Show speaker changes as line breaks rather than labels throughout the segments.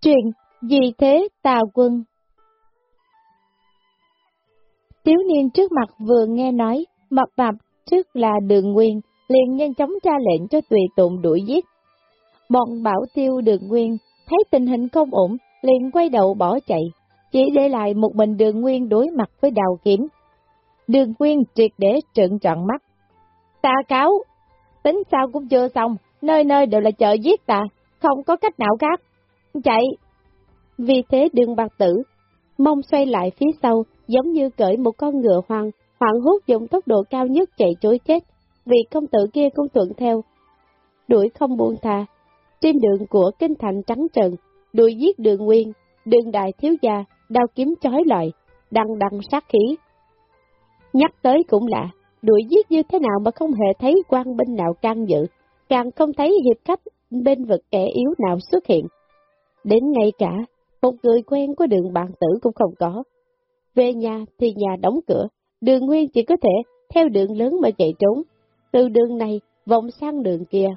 Truyền, gì thế tà quân? Tiếu niên trước mặt vừa nghe nói, mập mạp trước là đường nguyên, liền nhanh chóng ra lệnh cho tùy tụng đuổi giết. Bọn bảo tiêu đường nguyên, thấy tình hình không ổn, liền quay đầu bỏ chạy, chỉ để lại một mình đường nguyên đối mặt với đào kiếm. Đường nguyên triệt để trợn trọn mắt. Ta cáo, tính sao cũng chưa xong, nơi nơi đều là chợ giết ta, không có cách nào khác. Chạy! Vì thế đường bạc tử, mông xoay lại phía sau, giống như cởi một con ngựa hoang, hoảng hốt dùng tốc độ cao nhất chạy trối chết, vì công tử kia cũng thuận theo. Đuổi không buông tha, trên đường của kinh thành trắng trần, đuổi giết đường nguyên, đường đại thiếu gia, đao kiếm chói lọi, đằng đằng sát khí. Nhắc tới cũng lạ, đuổi giết như thế nào mà không hề thấy quan binh nào can dự, càng không thấy hiệp khách bên vực kẻ yếu nào xuất hiện. Đến ngay cả, một người quen của đường bạn tử cũng không có. Về nhà thì nhà đóng cửa, đường nguyên chỉ có thể theo đường lớn mà chạy trốn, từ đường này vòng sang đường kia.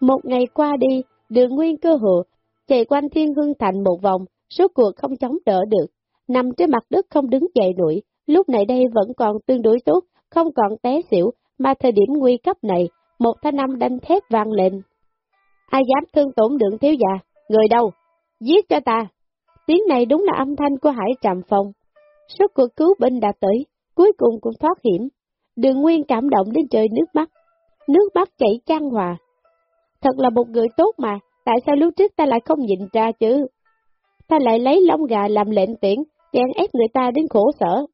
Một ngày qua đi, đường nguyên cơ hộ, chạy quanh thiên hương thành một vòng, số cuộc không chống đỡ được, nằm trên mặt đất không đứng dậy nổi, lúc này đây vẫn còn tương đối tốt, không còn té xỉu, mà thời điểm nguy cấp này, một thanh năm đanh thép vang lên. Ai dám thương tổn đường thiếu già, người đâu? Giết cho ta! Tiếng này đúng là âm thanh của Hải Trạm phòng. Số cuộc cứu binh đã tới, cuối cùng cũng thoát hiểm. Đường Nguyên cảm động đến trời nước mắt. Nước mắt chảy chan hòa. Thật là một người tốt mà, tại sao lúc trước ta lại không nhìn ra chứ? Ta lại lấy lông gà làm lệnh tiễn, chèn ép người ta đến khổ sở.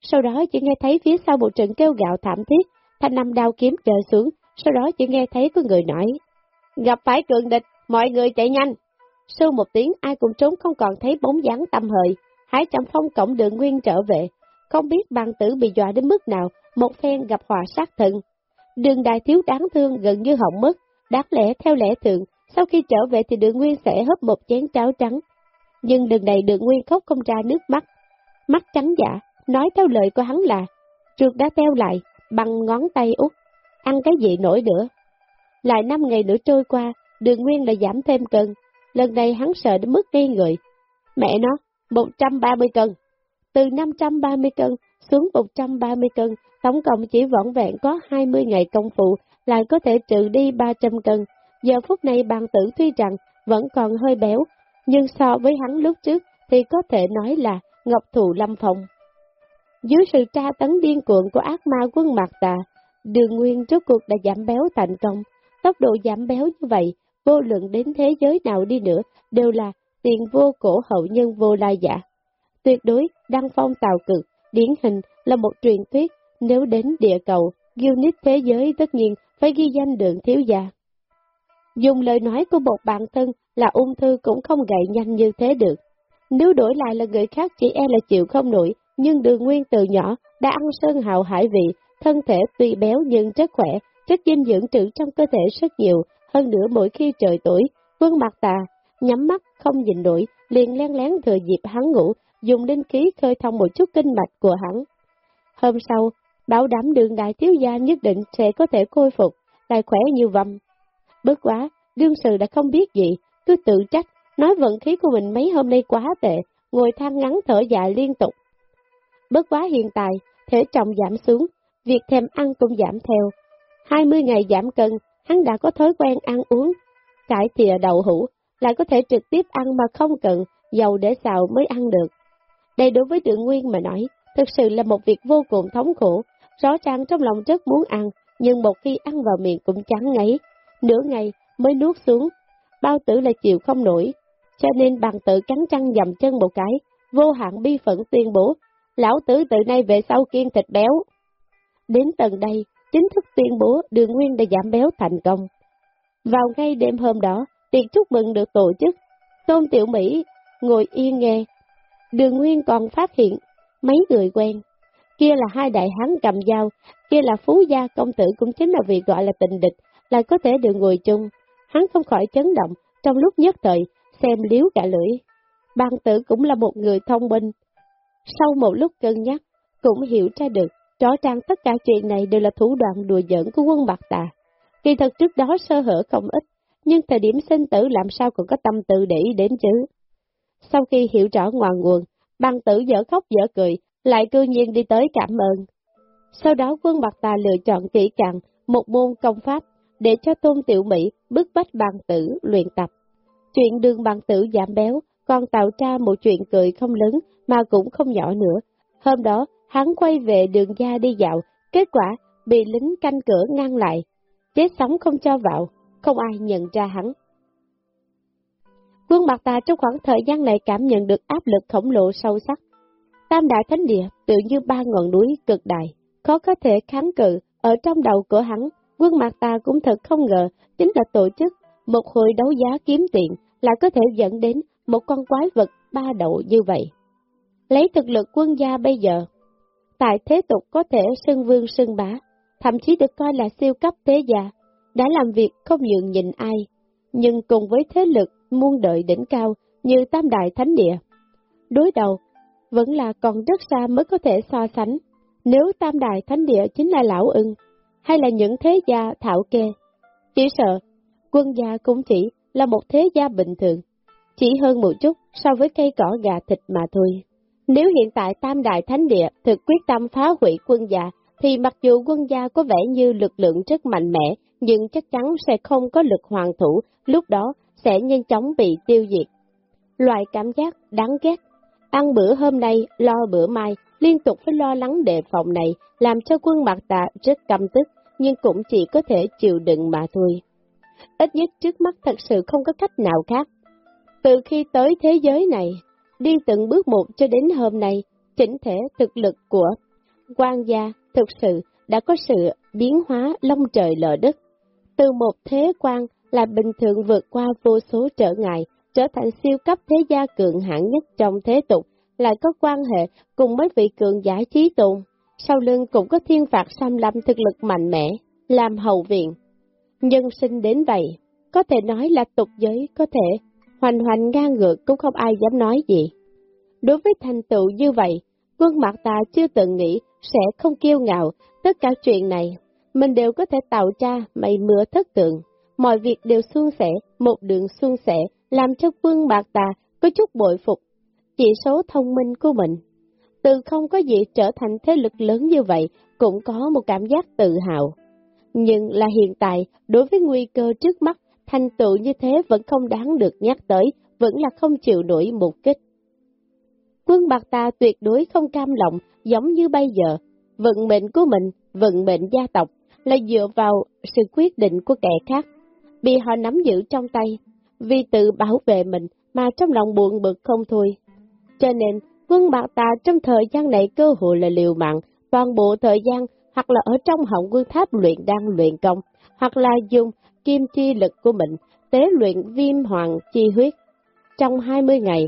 Sau đó chỉ nghe thấy phía sau một trận kêu gạo thảm thiết, thanh năm đao kiếm trời xuống, sau đó chỉ nghe thấy có người nói. Gặp phải cường địch, mọi người chạy nhanh. Sau một tiếng ai cũng trốn không còn thấy bóng dáng tâm hời, Hải Trầm Phong cổng đường nguyên trở về, không biết bàn tử bị dọa đến mức nào, một phen gặp họa sát thân. Đường đại thiếu đáng thương gần như hỏng mất, đáng lẽ theo lẽ thường, sau khi trở về thì đường nguyên sẽ hấp một chén cháo trắng. Nhưng đường này đường nguyên khóc không ra nước mắt, mắt trắng dạ, nói theo lời của hắn là, trượt đã teo lại, bằng ngón tay út, ăn cái gì nổi nữa. Lại năm ngày nữa trôi qua, đường nguyên lại giảm thêm cân, lần này hắn sợ đến mức ngây người. Mẹ nó, 130 cân. Từ 530 cân xuống 130 cân, tổng cộng chỉ vỏn vẹn có 20 ngày công phụ, lại có thể trừ đi 300 cân. Giờ phút này bàn tử tuy rằng vẫn còn hơi béo, nhưng so với hắn lúc trước thì có thể nói là ngọc thù lâm phòng. Dưới sự tra tấn điên cuộn của ác ma quân mặt tà, đường nguyên trước cuộc đã giảm béo thành công. Tốc độ giảm béo như vậy, vô luận đến thế giới nào đi nữa, đều là tiền vô cổ hậu nhân vô lai giả. Tuyệt đối đăng phong tào cực, điển hình là một truyền thuyết, nếu đến địa cầu, unit thế giới tất nhiên phải ghi danh đường thiếu gia. Dùng lời nói của một bạn thân là ung thư cũng không gậy nhanh như thế được. Nếu đổi lại là người khác chỉ e là chịu không nổi, nhưng đường nguyên từ nhỏ đã ăn sơn hào hải vị, thân thể tuy béo nhưng rất khỏe, chất dinh dưỡng trữ trong cơ thể rất nhiều, hơn nữa mỗi khi trời tối, quân mặt tà, nhắm mắt không nhìn nổi, liền len lén thừa dịp hắn ngủ, dùng linh khí khơi thông một chút kinh mạch của hắn. Hôm sau, bảo đảm đường đại thiếu gia nhất định sẽ có thể khôi phục, lại khỏe như vầm. Bất quá, đương sự đã không biết gì, cứ tự trách, nói vận khí của mình mấy hôm nay quá tệ, ngồi than ngắn thở dài liên tục. Bất quá hiện tại, thể trọng giảm xuống, việc thèm ăn cũng giảm theo. 20 ngày giảm cân, hắn đã có thói quen ăn uống, cải thìa đậu hũ, lại có thể trực tiếp ăn mà không cần dầu để xào mới ăn được. Đây đối với đường nguyên mà nói, thực sự là một việc vô cùng thống khổ, rõ ràng trong lòng rất muốn ăn, nhưng một khi ăn vào miệng cũng chán ngấy, nửa ngày mới nuốt xuống, bao tử là chịu không nổi, cho nên bằng tự cắn răng dầm chân một cái, vô hạn bi phận tuyên bố, lão tử từ nay về sau kiên thịt béo. Đến tầng đây, chính thức tuyên bố đường nguyên đã giảm béo thành công. Vào ngay đêm hôm đó, tiệc chúc mừng được tổ chức, Tôn Tiểu Mỹ ngồi yên nghe. Đường Nguyên còn phát hiện mấy người quen. Kia là hai đại hán cầm dao, kia là phú gia công tử cũng chính là vị gọi là tình địch, lại có thể được ngồi chung. Hắn không khỏi chấn động, trong lúc nhất thời, xem liếu cả lưỡi. Bàn tử cũng là một người thông minh. Sau một lúc cân nhắc, cũng hiểu ra được, rõ ràng tất cả chuyện này đều là thủ đoạn đùa giỡn của quân bạc tà. Kỳ thật trước đó sơ hở không ít, nhưng thời điểm sinh tử làm sao còn có tâm tư để ý đến chứ. Sau khi hiểu rõ ngoan nguồn, băng tử dở khóc dở cười, lại cư nhiên đi tới cảm ơn. Sau đó quân bạc tà lựa chọn kỹ càng một môn công pháp để cho tôn tiểu Mỹ bức bách bằng tử luyện tập. Chuyện đường bằng tử giảm béo còn tạo ra một chuyện cười không lớn mà cũng không nhỏ nữa. Hôm đó, hắn quay về đường gia đi dạo, kết quả bị lính canh cửa ngăn lại. Chết sống không cho vào, không ai nhận ra hắn. Quân mặt ta trong khoảng thời gian này cảm nhận được áp lực khổng lồ sâu sắc. Tam đại thánh địa tự như ba ngọn núi cực đại, khó có thể kháng cự, ở trong đầu của hắn, quân mặt ta cũng thật không ngờ, chính là tổ chức một hồi đấu giá kiếm tiền, là có thể dẫn đến một con quái vật ba đậu như vậy. Lấy thực lực quân gia bây giờ, tại thế tục có thể xưng vương xưng bá, thậm chí được coi là siêu cấp thế gia, đã làm việc không nhượng nhìn ai, nhưng cùng với thế lực muôn đợi đỉnh cao như Tam Đại Thánh Địa. Đối đầu, vẫn là còn rất xa mới có thể so sánh. Nếu Tam Đại Thánh Địa chính là Lão ưng, hay là những thế gia thảo kê, chỉ sợ quân gia cũng chỉ là một thế gia bình thường, chỉ hơn một chút so với cây cỏ gà thịt mà thôi. Nếu hiện tại Tam Đại Thánh Địa thực quyết tâm phá hủy quân gia, thì mặc dù quân gia có vẻ như lực lượng rất mạnh mẽ, nhưng chắc chắn sẽ không có lực hoàn thủ, lúc đó sẽ nhanh chóng bị tiêu diệt. Loại cảm giác đáng ghét, ăn bữa hôm nay, lo bữa mai, liên tục phải lo lắng đề phòng này, làm cho quân mặt tạ rất căm tức, nhưng cũng chỉ có thể chịu đựng mà thôi. Ít nhất trước mắt thật sự không có cách nào khác. Từ khi tới thế giới này, đi từng bước một cho đến hôm nay, chỉnh thể thực lực của quan gia thực sự đã có sự biến hóa long trời lở đất. Từ một thế quan là bình thường vượt qua vô số trở ngại, trở thành siêu cấp thế gia cường hãn nhất trong thế tục, lại có quan hệ cùng mấy vị cường giả trí tồn. Sau lưng cũng có thiên phạt xâm lâm thực lực mạnh mẽ, làm hậu viện. Nhân sinh đến vậy, có thể nói là tục giới có thể, hoành hoành ngang ngược cũng không ai dám nói gì. Đối với thành tựu như vậy, quân mặt ta chưa từng nghĩ sẽ không kiêu ngạo, tất cả chuyện này, mình đều có thể tạo ra mây mưa thất tượng. Mọi việc đều suôn sẻ, một đường suôn sẻ, làm cho quân bạc tà có chút bội phục, chỉ số thông minh của mình. Từ không có gì trở thành thế lực lớn như vậy, cũng có một cảm giác tự hào. Nhưng là hiện tại, đối với nguy cơ trước mắt, thành tựu như thế vẫn không đáng được nhắc tới, vẫn là không chịu nổi một kích. Quân bạc ta tuyệt đối không cam lòng, giống như bây giờ, vận mệnh của mình, vận mệnh gia tộc, là dựa vào sự quyết định của kẻ khác, bị họ nắm giữ trong tay, vì tự bảo vệ mình mà trong lòng buồn bực không thôi. Cho nên, quân bạc ta trong thời gian này cơ hội là liều mạng, toàn bộ thời gian hoặc là ở trong họng quân tháp luyện đang luyện công, hoặc là dùng kim chi lực của mình tế luyện viêm hoàng chi huyết. Trong 20 ngày,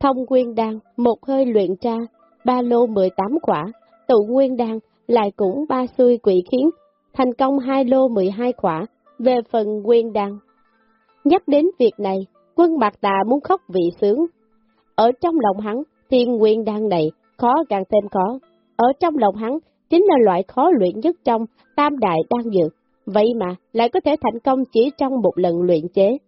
thông nguyên đan, một hơi luyện tra, ba lô 18 quả, tụ nguyên đan, lại cũng ba xuôi quỷ khiến, thành công hai lô 12 quả, về phần nguyên đan. Nhắc đến việc này, quân bạc tà muốn khóc vị sướng. Ở trong lòng hắn, thiên nguyên đan này khó càng thêm khó. Ở trong lòng hắn, chính là loại khó luyện nhất trong tam đại đan dược. Vậy mà, lại có thể thành công chỉ trong một lần luyện chế.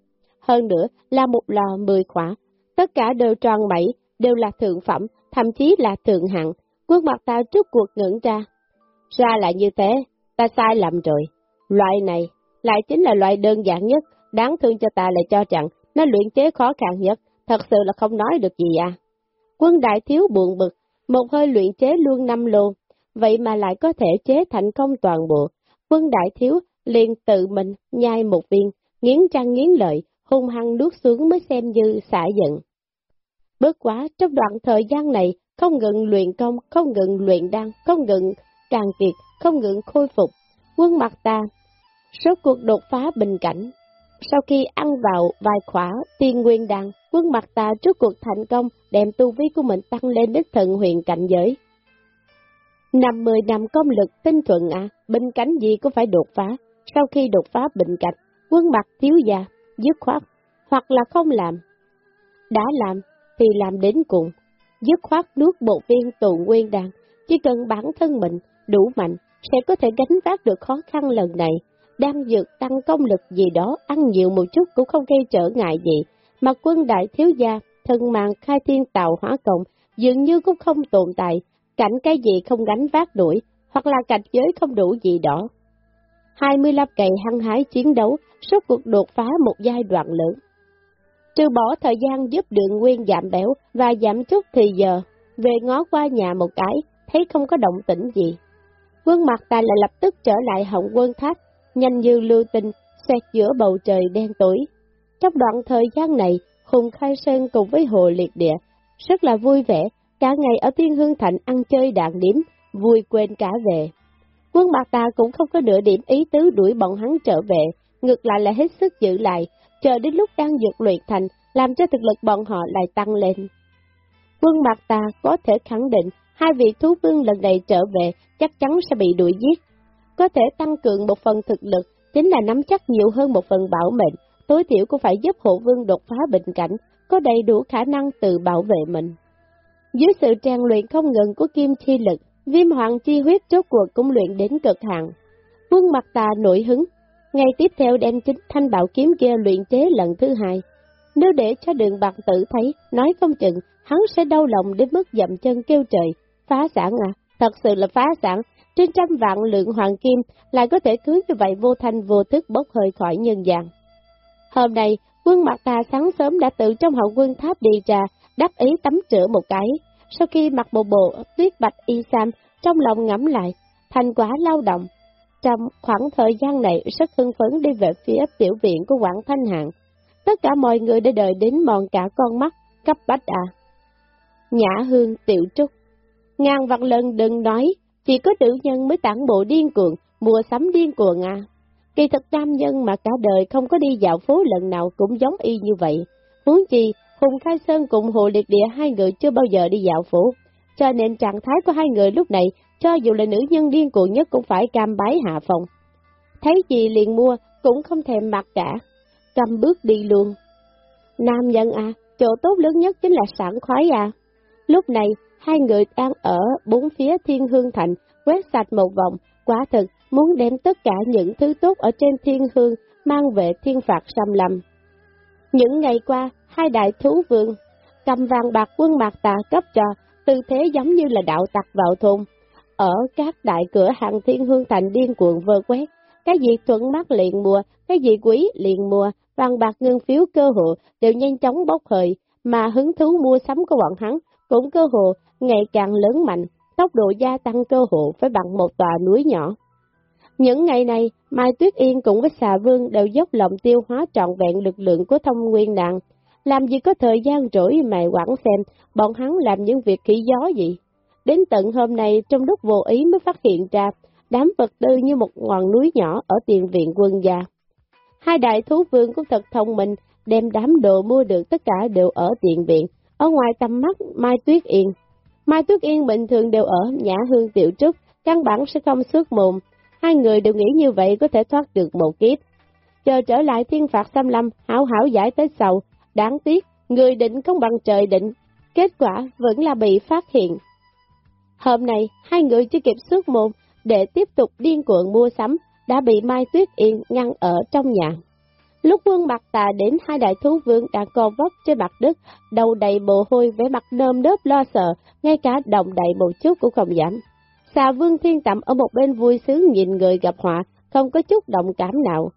Hơn nữa, là một lò mười khỏa. Tất cả đều tròn bảy, đều là thượng phẩm, thậm chí là thượng hạng. Quân mặt ta trước cuộc ngưỡng ra. Ra lại như thế, ta sai lầm rồi. Loại này, lại chính là loại đơn giản nhất, đáng thương cho ta lại cho rằng, nó luyện chế khó khăn nhất, thật sự là không nói được gì à. Quân đại thiếu buồn bực, một hơi luyện chế luôn năm lô, vậy mà lại có thể chế thành công toàn bộ. Quân đại thiếu liền tự mình nhai một viên, nghiến răng nghiến lợi, hung hăng nuốt xuống mới xem như xả giận. Bớt quá, trong đoạn thời gian này, không ngừng luyện công, không ngừng luyện đan, không ngừng càng kiệt, không ngừng khôi phục. Quân mặt ta, số cuộc đột phá bình cảnh. Sau khi ăn vào vài khỏa tiên nguyên đan, quân mặt ta trước cuộc thành công đem tu vi của mình tăng lên đến thần huyện cảnh giới. Năm mười năm công lực tinh thuận à, bình cảnh gì cũng phải đột phá. Sau khi đột phá bệnh cạch, quân mặt thiếu già, dứt khoát, hoặc là không làm. Đã làm, thì làm đến cùng. Dứt khoát nuốt một viên tụ nguyên đàn, chỉ cần bản thân mình đủ mạnh, sẽ có thể gánh vác được khó khăn lần này. đang dược tăng công lực gì đó, ăn nhiều một chút cũng không gây trở ngại gì, mà quân đại thiếu gia, thân mạng khai thiên tạo hóa cộng, dường như cũng không tồn tại, cảnh cái gì không gánh vác đuổi, hoặc là cảnh giới không đủ gì đó. 25 ngày hăng hái chiến đấu, suốt cuộc đột phá một giai đoạn lớn. Trừ bỏ thời gian giúp đường nguyên giảm béo và giảm chút thì giờ, về ngó qua nhà một cái, thấy không có động tĩnh gì. Quân mặt ta lại lập tức trở lại họng quân tháp, nhanh như lưu tinh, xẹt giữa bầu trời đen tối. Trong đoạn thời gian này, Hùng Khai Sơn cùng với Hồ Liệt Địa rất là vui vẻ, cả ngày ở Thiên Hương Thành ăn chơi đạn điểm, vui quên cả về. Quân Bạc Tà cũng không có nửa điểm ý tứ đuổi bọn hắn trở về, ngược lại là hết sức giữ lại, chờ đến lúc đang dược luyện thành, làm cho thực lực bọn họ lại tăng lên. Quân Bạc Tà có thể khẳng định, hai vị thú vương lần này trở về chắc chắn sẽ bị đuổi giết. Có thể tăng cường một phần thực lực, chính là nắm chắc nhiều hơn một phần bảo mệnh, tối thiểu cũng phải giúp hộ vương đột phá bệnh cảnh, có đầy đủ khả năng tự bảo vệ mình. Dưới sự trang luyện không ngừng của kim chi lực, viêm hoàng chi huyết chốt cuộc cũng luyện đến cực hạn. Quân mặt tà nổi hứng, ngày tiếp theo đem chính thanh bảo kiếm kia luyện chế lần thứ hai. Nếu để cho đường bạc tử thấy, nói không chừng, hắn sẽ đau lòng đến mức dậm chân kêu trời, phá sản à, thật sự là phá sản, trên trăm vạn lượng hoàng kim lại có thể cứ như vậy vô thanh vô thức bốc hơi khỏi nhân gian. Hôm nay, quân mặt tà sáng sớm đã tự trong hậu quân tháp đi ra, đắc ý tắm rửa một cái. Sau khi mặc bộ bộ tuyết bạch y sam, trong lòng ngẫm lại, thành quả lao động. Trong khoảng thời gian này, rất hưng phấn đi về phía tiểu viện của Quảng Thanh Hạng. Tất cả mọi người đã đợi đến mòn cả con mắt, cấp bách à. Nhã hương tiểu trúc. Ngàn vạn lần đừng nói, chỉ có nữ nhân mới tản bộ điên cuồng, mua sắm điên cuồng à. Kỳ thật nam nhân mà cả đời không có đi dạo phố lần nào cũng giống y như vậy. muốn chi, Hùng Khai Sơn cùng Hồ Liệt Địa hai người chưa bao giờ đi dạo phủ, cho nên trạng thái của hai người lúc này, cho dù là nữ nhân điên cuồng nhất cũng phải cam bái hạ phòng. Thấy gì liền mua, cũng không thèm mặc cả, cầm bước đi luôn. Nam nhân à, chỗ tốt lớn nhất chính là sảng khoái à. Lúc này, hai người đang ở bốn phía thiên hương thành, quét sạch một vòng, quả thực muốn đem tất cả những thứ tốt ở trên thiên hương mang về thiên phạt xâm lâm. Những ngày qua, hai đại thú vương, cầm vàng bạc quân mạc tà cấp cho, tư thế giống như là đạo tặc vào thôn. Ở các đại cửa hàng thiên hương thành điên cuồng vơ quét, cái gì thuận mắt liền mua, cái gì quý liền mua, vàng bạc ngân phiếu cơ hội đều nhanh chóng bốc hơi, mà hứng thú mua sắm của bọn hắn cũng cơ hội ngày càng lớn mạnh, tốc độ gia tăng cơ hội phải bằng một tòa núi nhỏ. Những ngày này, Mai Tuyết Yên cùng với xà vương đều dốc lòng tiêu hóa trọn vẹn lực lượng của thông nguyên nạn. Làm gì có thời gian rỗi mày quảng xem, bọn hắn làm những việc khỉ gió gì. Đến tận hôm nay, trong lúc vô ý mới phát hiện ra, đám vật tư như một ngọn núi nhỏ ở tiền viện quân gia. Hai đại thú vương cũng thật thông minh, đem đám đồ mua được tất cả đều ở tiền viện, ở ngoài tầm mắt Mai Tuyết Yên. Mai Tuyết Yên bình thường đều ở Nhã Hương Tiểu Trúc, căn bản sẽ không xuất mồm, Hai người đều nghĩ như vậy có thể thoát được một kiếp. Chờ trở lại thiên phạt xâm lâm, hảo hảo giải tới sầu. Đáng tiếc, người định không bằng trời định. Kết quả vẫn là bị phát hiện. Hôm nay, hai người chưa kịp xuất môn để tiếp tục điên cuộn mua sắm, đã bị Mai Tuyết Yên ngăn ở trong nhà. Lúc quân mặt tà đến hai đại thú vương đang co vấp trên mặt đất, đầu đầy mồ hôi vẻ mặt nơm đớp lo sợ, ngay cả động đậy một chút cũng không giảm. Xà vương thiên tạm ở một bên vui sướng nhìn người gặp họa, không có chút động cảm nào.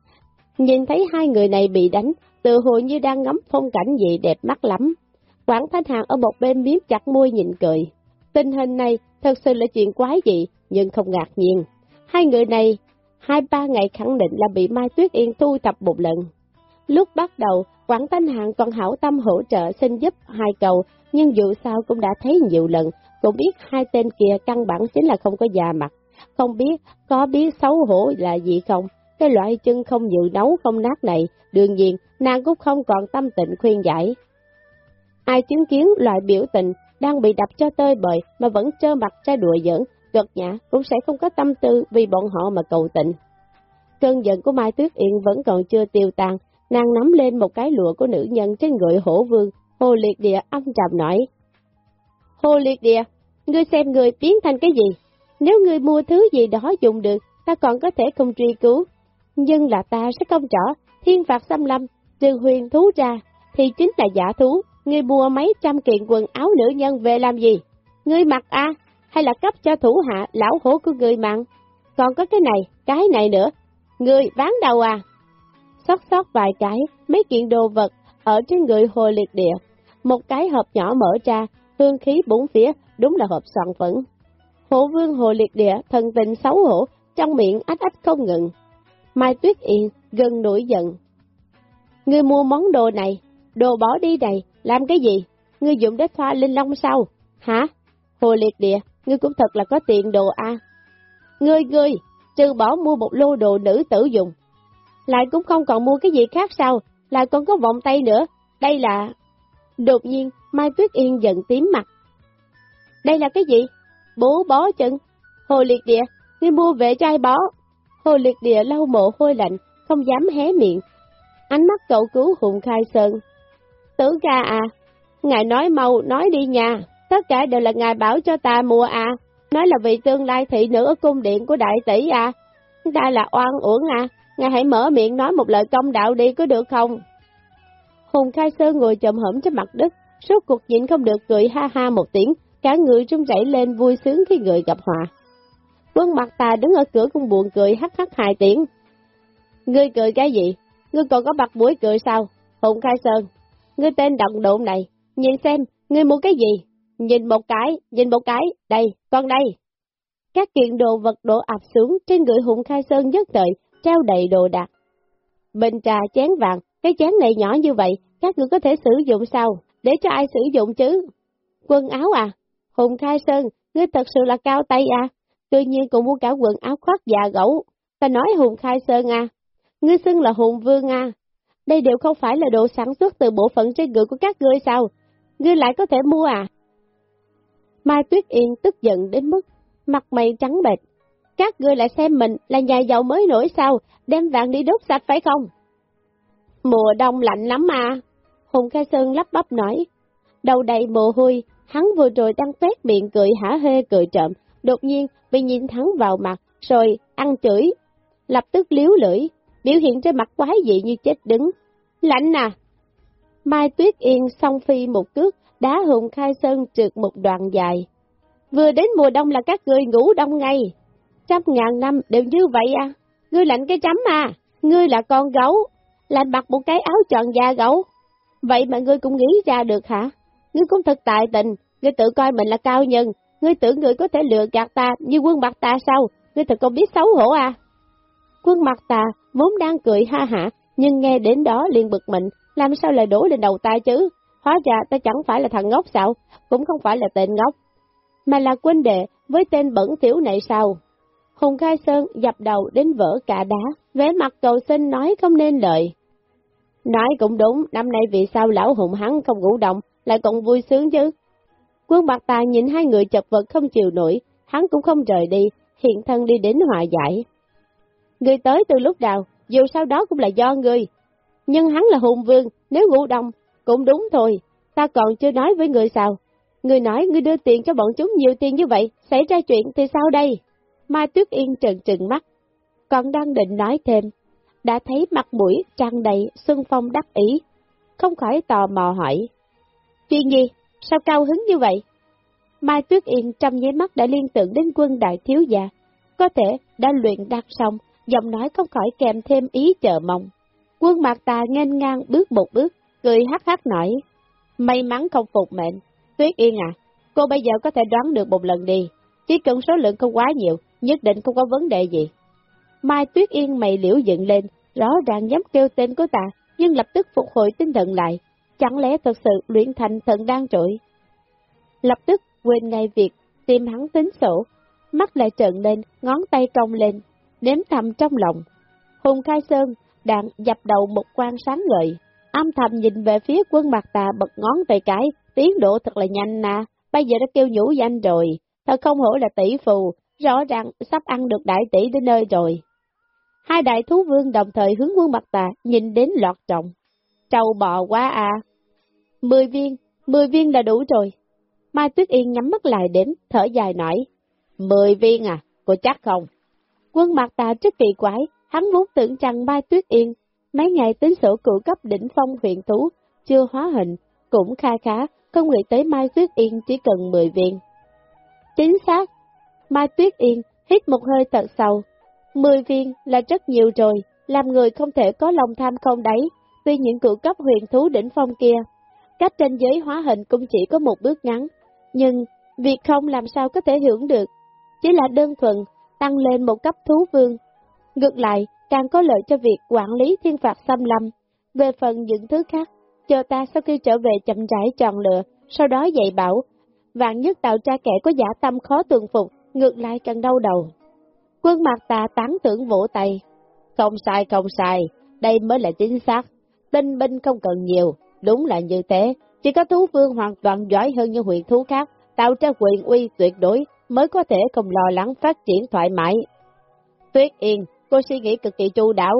Nhìn thấy hai người này bị đánh, tự hồ như đang ngắm phong cảnh gì đẹp mắt lắm. Quảng Thanh Hàng ở một bên miếm chặt môi nhìn cười. Tình hình này thật sự là chuyện quái dị, nhưng không ngạc nhiên. Hai người này, hai ba ngày khẳng định là bị Mai Tuyết Yên thu thập một lần. Lúc bắt đầu, Quảng Thanh Hàng còn hảo tâm hỗ trợ xin giúp hai cầu, nhưng dù sao cũng đã thấy nhiều lần, cũng biết hai tên kia căn bản chính là không có già mặt, không biết có biết xấu hổ là gì không. Cái loại chân không dự nấu không nát này, đương nhiên, nàng cũng không còn tâm tịnh khuyên giải. Ai chứng kiến loại biểu tình đang bị đập cho tơi bời mà vẫn trơ mặt ra đùa giỡn, gật nhã cũng sẽ không có tâm tư vì bọn họ mà cầu tịnh. Cơn giận của Mai Tuyết Yên vẫn còn chưa tiêu tan, nàng nắm lên một cái lụa của nữ nhân trên người hổ vương, hồ liệt địa âm trầm nói. Hồ liệt địa, ngươi xem người biến thành cái gì? Nếu ngươi mua thứ gì đó dùng được, ta còn có thể không truy cứu. Nhưng là ta sẽ không trỏ, thiên phạt xâm lâm, trừ huyền thú ra, thì chính là giả thú, ngươi mua mấy trăm kiện quần áo nữ nhân về làm gì? Ngươi mặc à, hay là cấp cho thủ hạ lão hổ của ngươi mặn? Còn có cái này, cái này nữa, ngươi bán đầu à? Xót xót vài cái, mấy kiện đồ vật ở trên người hồ liệt địa, một cái hộp nhỏ mở ra, hương khí bốn phía, đúng là hộp soạn phẫn. Hộ vương hồ liệt địa, thần tình xấu hổ, trong miệng ách ách không ngừng. Mai Tuyết Yên gần nổi giận. Ngươi mua món đồ này, đồ bỏ đi này, làm cái gì? Ngươi dùng để thoa linh long sao? Hả? Hồ liệt địa, ngươi cũng thật là có tiền đồ a. À? Ngươi, ngươi, trừ bỏ mua một lô đồ nữ tử dùng. Lại cũng không còn mua cái gì khác sao? Lại còn có vòng tay nữa. Đây là... Đột nhiên, Mai Tuyết Yên giận tím mặt. Đây là cái gì? Bố bó chân. Hồ liệt địa, ngươi mua về cho ai bó? Hồ liệt địa lau mộ hôi lạnh, không dám hé miệng. Ánh mắt cậu cứu Hùng Khai Sơn. Tử ca à, ngài nói mau, nói đi nha, tất cả đều là ngài bảo cho ta mua à, nói là vì tương lai thị nữ ở cung điện của đại tỷ à, ta là oan uổng à, ngài hãy mở miệng nói một lời công đạo đi có được không? Hùng Khai Sơn ngồi chậm hổm trên mặt đất, suốt cuộc nhịn không được cười ha ha một tiếng, cả người trung chảy lên vui sướng khi người gặp họa. Quân mặt ta đứng ở cửa cung buồn cười hắc hắc hai tiếng. Ngươi cười cái gì? Ngươi còn có mặt mũi cười sao? Hùng Khai Sơn, ngươi tên động độn này, nhìn xem, ngươi mua cái gì? Nhìn một cái, nhìn một cái, đây, con đây. Các kiện đồ vật đổ ập xuống trên người Hùng Khai Sơn nhất thời, trao đầy đồ đạc. Bình trà chén vàng, cái chén này nhỏ như vậy, các ngươi có thể sử dụng sao? Để cho ai sử dụng chứ? Quần áo à? Hùng Khai Sơn, ngươi thật sự là cao tay à? Tự nhiên cũng mua cả quần áo khoác già gẫu. Ta nói Hùng Khai Sơn à? Ngươi xưng là Hùng Vương à? Đây đều không phải là đồ sản xuất từ bộ phận trên người của các ngươi sao? Ngươi lại có thể mua à? Mai Tuyết Yên tức giận đến mức mặt mày trắng bệch. Các ngươi lại xem mình là nhà giàu mới nổi sao, đem vàng đi đốt sạch phải không? Mùa đông lạnh lắm mà. Hùng Khai Sơn lắp bắp nói. Đầu đầy mồ hôi, hắn vừa rồi đang phét miệng cười hả hê cười trộm, đột nhiên bị nhìn thắng vào mặt, rồi ăn chửi. Lập tức liếu lưỡi, biểu hiện trên mặt quái dị như chết đứng. Lạnh à! Mai Tuyết Yên song phi một cước, đá Hùng Khai Sơn trượt một đoạn dài. Vừa đến mùa đông là các ngươi ngủ đông ngay. Trăm ngàn năm đều như vậy à? Ngươi lạnh cái chấm à? Ngươi là con gấu, lại mặc một cái áo tròn da gấu. Vậy mà ngươi cũng nghĩ ra được hả? Ngươi cũng thật tài tình, ngươi tự coi mình là cao nhân, ngươi tưởng ngươi có thể lừa gạt ta như quân mặt ta sao? Ngươi thật không biết xấu hổ à? Quân mặt ta vốn đang cười ha hả, nhưng nghe đến đó liền bực mình, làm sao lại đổ lên đầu ta chứ? Hóa ra ta chẳng phải là thằng ngốc sao, cũng không phải là tên ngốc, mà là quân đệ với tên bẩn tiểu này sao? Hùng Khai Sơn dập đầu đến vỡ cả đá, vẻ mặt cầu xin nói không nên lời. Nói cũng đúng, năm nay vì sao lão hùng hắn không ngủ động, lại còn vui sướng chứ? Quân bạc tà nhìn hai người chật vật không chịu nổi, hắn cũng không rời đi, hiện thân đi đến hòa giải. Người tới từ lúc nào, dù sao đó cũng là do người. Nhưng hắn là hùng vương, nếu ngủ đông, cũng đúng thôi, ta còn chưa nói với người sao. Người nói người đưa tiền cho bọn chúng nhiều tiền như vậy, xảy ra chuyện thì sao đây? Mai Tuyết Yên trần trừng mắt, còn đang định nói thêm, đã thấy mặt mũi tràn đầy xuân phong đắc ý, không khỏi tò mò hỏi. Chuyện gì? Sao cao hứng như vậy? Mai Tuyết Yên trong nháy mắt đã liên tưởng đến quân đại thiếu gia, có thể đã luyện đạt xong, giọng nói không khỏi kèm thêm ý chờ mong. Quân mạc tà nghênh ngang bước một bước, cười hát hát nói, may mắn không phục mệnh. Tuyết Yên à, cô bây giờ có thể đoán được một lần đi, chỉ cần số lượng không quá nhiều, nhất định không có vấn đề gì. Mai Tuyết Yên mày liễu dựng lên, rõ ràng dám kêu tên của ta, nhưng lập tức phục hồi tinh thần lại, chẳng lẽ thật sự luyện thành thần đang trội. Lập tức quên ngay việc tìm hắn tính sổ, mắt lại trợn lên, ngón tay cong lên, nếm thầm trong lòng. Hùng Khai Sơn đang dập đầu một quan sáng ngời, âm thầm nhìn về phía quân mặt tà bật ngón tay cái, tiến độ thật là nhanh nà, bây giờ đã kêu nhũ danh rồi, thật không hổ là tỷ phù, rõ ràng sắp ăn được đại tỷ đến nơi rồi. Hai đại thú vương đồng thời hướng quân mặt tà, nhìn đến lọt trọng. Trâu bò quá à! Mười viên, mười viên là đủ rồi. Mai Tuyết Yên nhắm mắt lại đến, thở dài nói. Mười viên à, cô chắc không? Quân mặt tà rất kỳ quái, Hắn vốn tưởng rằng Mai Tuyết Yên, mấy ngày tính sổ cựu cấp đỉnh phong huyện thú, chưa hóa hình, cũng kha khá, không nghĩ tới Mai Tuyết Yên chỉ cần 10 viên. Chính xác, Mai Tuyết Yên hít một hơi thật sâu, 10 viên là rất nhiều rồi, làm người không thể có lòng tham không đấy, tuy những cựu cấp huyền thú đỉnh phong kia, cách trên giới hóa hình cũng chỉ có một bước ngắn, nhưng việc không làm sao có thể hưởng được, chỉ là đơn thuần tăng lên một cấp thú vương. Ngược lại, càng có lợi cho việc quản lý thiên phạt xâm lâm. Về phần những thứ khác, chờ ta sau khi trở về chậm rãi chọn lựa, sau đó dạy bảo, vạn nhất tạo ra kẻ có giả tâm khó tường phục, ngược lại càng đau đầu. Quân mặt ta tán tưởng vỗ tay. Không sai, không sai, đây mới là chính xác. Tinh binh không cần nhiều, đúng là như thế. Chỉ có thú vương hoàn toàn giỏi hơn như huyện thú khác, tạo ra quyền uy tuyệt đối mới có thể không lo lắng phát triển thoải mái. Tuyết yên, cô suy nghĩ cực kỳ chu đáo.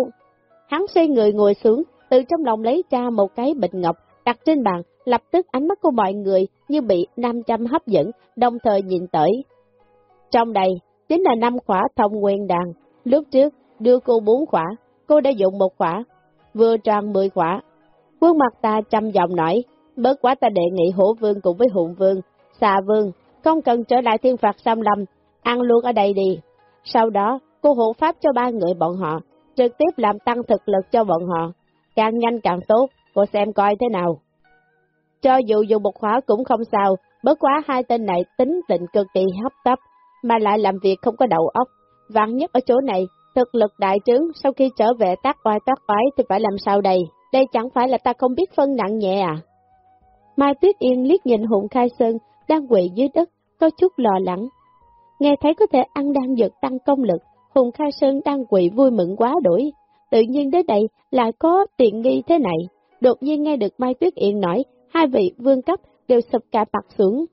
Hắn xoay người ngồi xuống, từ trong lòng lấy ra một cái bịch ngọc, đặt trên bàn, lập tức ánh mắt của mọi người như bị 500 hấp dẫn, đồng thời nhìn tới. Trong đây, chính là năm khỏa thông nguyên đàn. Lúc trước, đưa cô bốn khỏa, cô đã dùng một khỏa, vừa tròn 10 khỏa. Quân mặt ta trầm giọng nói, bớt quá ta đề nghị hổ vương cùng với hùng vương, xà vương, không cần trở lại thiên phạt xâm lâm, ăn luôn ở đây đi. Sau đó, cô hộ pháp cho ba người bọn họ, trực tiếp làm tăng thực lực cho bọn họ. Càng nhanh càng tốt, cô xem coi thế nào. Cho dù dùng một khóa cũng không sao, bớt quá hai tên này tính tình cực kỳ hấp tấp, mà lại làm việc không có đầu óc. Vạn nhất ở chỗ này, thực lực đại trướng sau khi trở về tác oai tác oái thì phải làm sao đây? Đây chẳng phải là ta không biết phân nặng nhẹ à? Mai Tuyết Yên liếc nhìn Hùng Khai Sơn đang quỳ dưới đất, có chút lo lắng. Nghe thấy có thể ăn đang giật tăng công lực, Hùng Khai Sơn đang quỳ vui mừng quá đổi. Tự nhiên đến đây lại có tiện nghi thế này. Đột nhiên nghe được Mai Tuyết Yên nói, hai vị vương cấp đều sụp cả mặt xuống.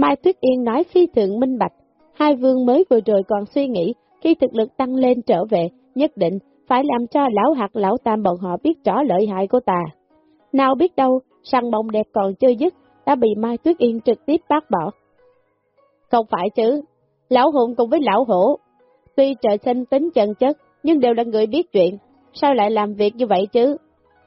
Mai Tuyết Yên nói phi thường minh bạch, hai vương mới vừa rồi còn suy nghĩ, khi thực lực tăng lên trở về, nhất định phải làm cho lão hạt lão tam bọn họ biết rõ lợi hại của ta. Nào biết đâu, săn bông đẹp còn chưa dứt, đã bị Mai Tuyết Yên trực tiếp bác bỏ. Không phải chứ, lão hùng cùng với lão hổ, tuy trời sinh tính chân chất, nhưng đều là người biết chuyện, sao lại làm việc như vậy chứ?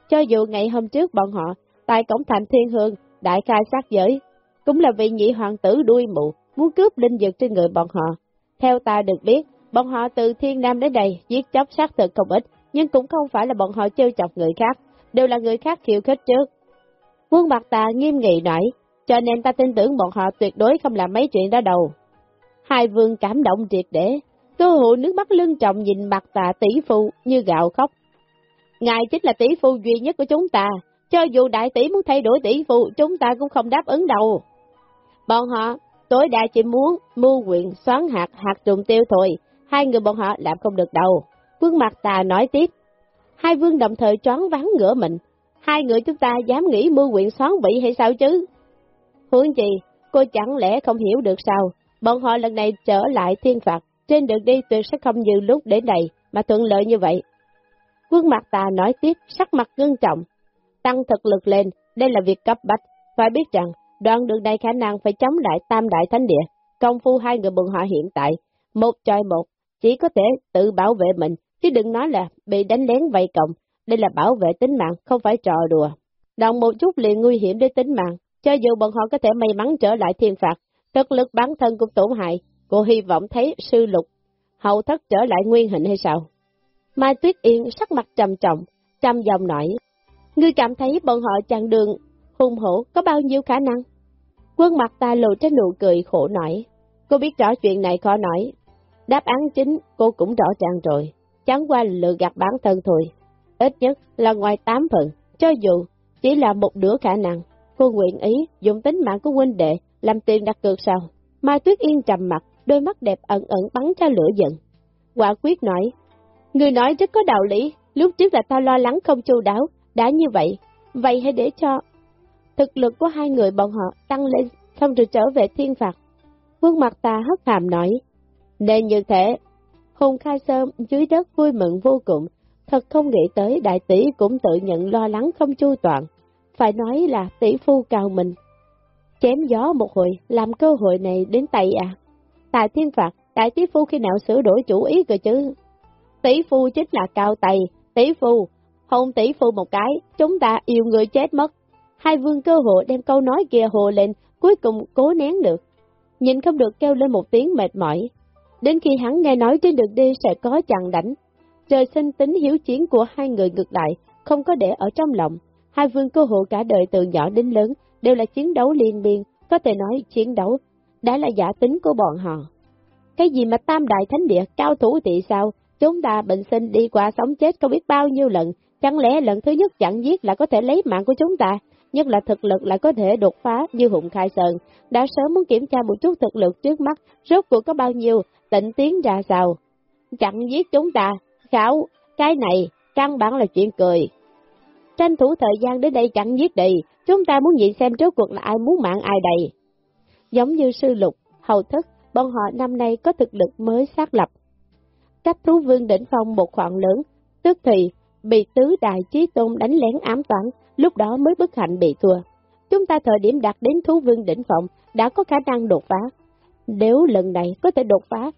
Cho dù ngày hôm trước bọn họ, tại cổng thành thiên hương, đại khai sát giới, cũng là vì nhị hoàng tử đuôi mụ, muốn cướp linh dược trên người bọn họ. Theo ta được biết, bọn họ từ thiên nam đến đây, giết chóc sát thực không ít, nhưng cũng không phải là bọn họ trêu chọc người khác, đều là người khác khiêu khích trước. Quân mặt ta nghiêm nghị nói, cho nên ta tin tưởng bọn họ tuyệt đối không làm mấy chuyện đó đâu. Hai vương cảm động triệt để, cơ hội nước mắt lưng trọng nhìn mặt tà tỷ phu như gạo khóc. Ngài chính là tỷ phu duy nhất của chúng ta, cho dù đại tỷ muốn thay đổi tỷ phu, chúng ta cũng không đáp ứng đâu. Bọn họ tối đa chỉ muốn mua quyền xoán hạt hạt trùng tiêu thôi, hai người bọn họ làm không được đâu. Quân mặt tà nói tiếp, hai vương đồng thời choáng vắng ngửa mình, hai người chúng ta dám nghĩ mưu quyền xoán vị hay sao chứ? Hướng gì, cô chẳng lẽ không hiểu được sao, bọn họ lần này trở lại thiên phạt, trên đường đi tuyệt sẽ không như lúc đến đây mà thuận lợi như vậy. Quân mặt tà nói tiếp, sắc mặt ngưng trọng, tăng thực lực lên, đây là việc cấp bách, phải biết rằng đoạn đường này khả năng phải chống lại tam đại thánh địa, công phu hai người bọn họ hiện tại, một chọi một, chỉ có thể tự bảo vệ mình, chứ đừng nói là bị đánh lén vây cộng, đây là bảo vệ tính mạng, không phải trò đùa. Đồng một chút liền nguy hiểm đến tính mạng, cho dù bọn họ có thể may mắn trở lại thiên phạt, thực lực bản thân cũng tổn hại, cô hy vọng thấy sư lục, hậu thất trở lại nguyên hình hay sao? Mai Tuyết Yên sắc mặt trầm trọng, trầm dòng nói, ngươi cảm thấy bọn họ chặn đường, hung hổ có bao nhiêu khả năng? Quân mặt ta lộ trên nụ cười khổ nổi, cô biết rõ chuyện này khó nói, đáp án chính cô cũng rõ ràng rồi, chẳng qua lừa gạt bản thân thôi ít nhất là ngoài 8 phần, cho dù chỉ là một nửa khả năng, cô nguyện ý dùng tính mạng của huynh đệ làm tiền đặt cược sao. Mai Tuyết Yên trầm mặt, đôi mắt đẹp ẩn ẩn bắn ra lửa giận. Quả quyết nói, người nói rất có đạo lý, lúc trước là tao lo lắng không chu đáo, đã như vậy, vậy hãy để cho thực lực của hai người bọn họ tăng lên, xong rồi trở về thiên phạt. Quân mặt ta hất hàm nói, nên như thế, Hùng Khai Sơn dưới đất vui mừng vô cùng, Thật không nghĩ tới đại tỷ cũng tự nhận lo lắng không chu toàn. Phải nói là tỷ phu cao mình. Chém gió một hồi, làm cơ hội này đến tay à. Tại thiên phạt, đại tỷ phu khi nào sửa đổi chủ ý cơ chứ? tỷ phu chính là cao tay, tỷ phu, hôn tỷ phu một cái, chúng ta yêu người chết mất. Hai vương cơ hộ đem câu nói kia hồ lên, cuối cùng cố nén được. Nhìn không được kêu lên một tiếng mệt mỏi. Đến khi hắn nghe nói trên đường đi sẽ có chàng đánh, trời sinh tính hiếu chiến của hai người ngược lại, không có để ở trong lòng. Hai vương cơ hộ cả đời từ nhỏ đến lớn đều là chiến đấu liên miên, có thể nói chiến đấu đã là giả tính của bọn họ. Cái gì mà tam đại thánh địa cao thủ thì sao? Chúng ta bệnh sinh đi qua sống chết không biết bao nhiêu lần, chẳng lẽ lần thứ nhất chẳng giết là có thể lấy mạng của chúng ta, nhất là thực lực lại có thể đột phá như Hùng Khai Sơn, đã sớm muốn kiểm tra một chút thực lực trước mắt, rốt cuộc có bao nhiêu, tịnh tiến ra sao. chặn giết chúng ta, khảo, cái này, căn bản là chuyện cười. Tranh thủ thời gian đến đây chặn giết đi, chúng ta muốn nhìn xem rốt cuộc là ai muốn mạng ai đây. Giống như sư lục, hầu thức, bọn họ năm nay có thực lực mới xác lập. Cách thú vương đỉnh phong một khoảng lớn, tức thì bị tứ đại trí tôn đánh lén ám toán, lúc đó mới bất hạnh bị thua. Chúng ta thời điểm đạt đến thú vương đỉnh phòng đã có khả năng đột phá. Nếu lần này có thể đột phá,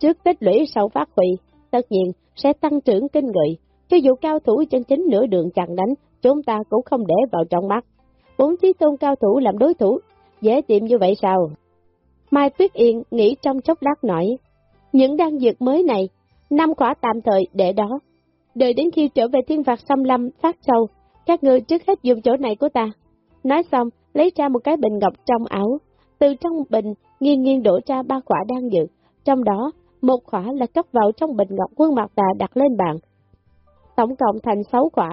trước tích lũy sau phát huy, tất nhiên sẽ tăng trưởng kinh người. Cho dù cao thủ chân chính nửa đường chặn đánh, chúng ta cũng không để vào trong mắt. Bốn trí tôn cao thủ làm đối thủ, dễ tìm như vậy sao? Mai Tuyết Yên nghĩ trong chốc lát nói, những đan dược mới này, năm khỏa tạm thời để đó. Đợi đến khi trở về thiên phạt xâm lâm phát sâu, các ngươi trước hết dùng chỗ này của ta. Nói xong, lấy ra một cái bình ngọc trong áo, từ trong bình nghiêng nghiêng đổ ra ba khỏa đan dược, trong đó một khỏa là cất vào trong bình ngọc quân mặt tà đặt lên bàn. Tổng cộng thành sáu khỏa.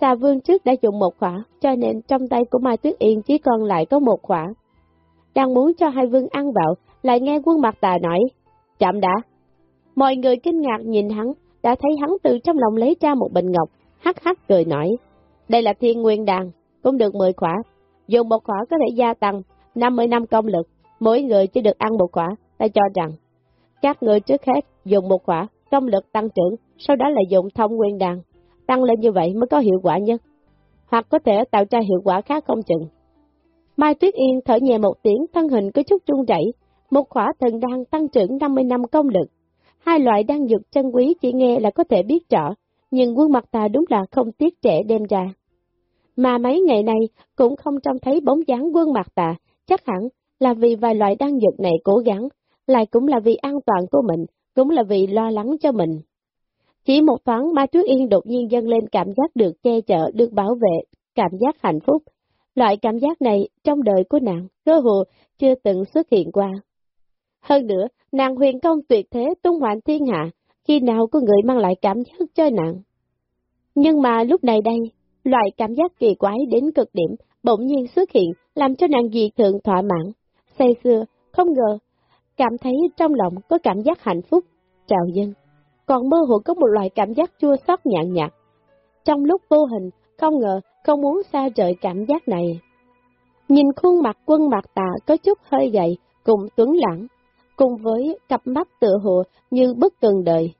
Xà vương trước đã dùng một khỏa, cho nên trong tay của Mai Tuyết Yên chỉ còn lại có một khỏa. Đang muốn cho hai vương ăn vào, lại nghe quân mặt tà nói, chậm đã. Mọi người kinh ngạc nhìn hắn, đã thấy hắn từ trong lòng lấy ra một bình ngọc, hắc hắc cười nói, đây là thiên nguyên đàn, cũng được 10 khỏa, dùng một khỏa có thể gia tăng 50 năm công lực, mỗi người chỉ được ăn một khỏa, ta cho rằng, các người trước hết dùng một khỏa, công lực tăng trưởng, sau đó là dùng thông nguyên đàn, tăng lên như vậy mới có hiệu quả nhất, hoặc có thể tạo ra hiệu quả khác không chừng. Mai Tuyết Yên thở nhẹ một tiếng, thân hình có chút run rẩy, một khỏa thần đan tăng trưởng 50 năm công lực. Hai loại đan dược chân quý chỉ nghe là có thể biết rõ, nhưng quân mặt ta đúng là không tiếc trẻ đem ra. Mà mấy ngày nay cũng không trông thấy bóng dáng quân mặt tà, chắc hẳn là vì vài loại đan dược này cố gắng, lại cũng là vì an toàn của mình, cũng là vì lo lắng cho mình. Chỉ một thoáng Mai Tuyết Yên đột nhiên dâng lên cảm giác được che chở, được bảo vệ, cảm giác hạnh phúc. Loại cảm giác này trong đời của nàng, cơ hồ chưa từng xuất hiện qua. Hơn nữa, nàng huyền công tuyệt thế tung hoạn thiên hạ, khi nào có người mang lại cảm giác cho nàng. Nhưng mà lúc này đây, loại cảm giác kỳ quái đến cực điểm bỗng nhiên xuất hiện, làm cho nàng dị thượng thỏa mãn. Say xưa, không ngờ, cảm thấy trong lòng có cảm giác hạnh phúc, trào dân. Còn mơ hồ có một loại cảm giác chua xót nhạn nhạt. Trong lúc vô hình, không ngờ, không muốn xa rời cảm giác này. Nhìn khuôn mặt quân mặt tạ có chút hơi gầy, cùng tuấn lãng, cùng với cặp mắt tựa hồ như bất cần đời.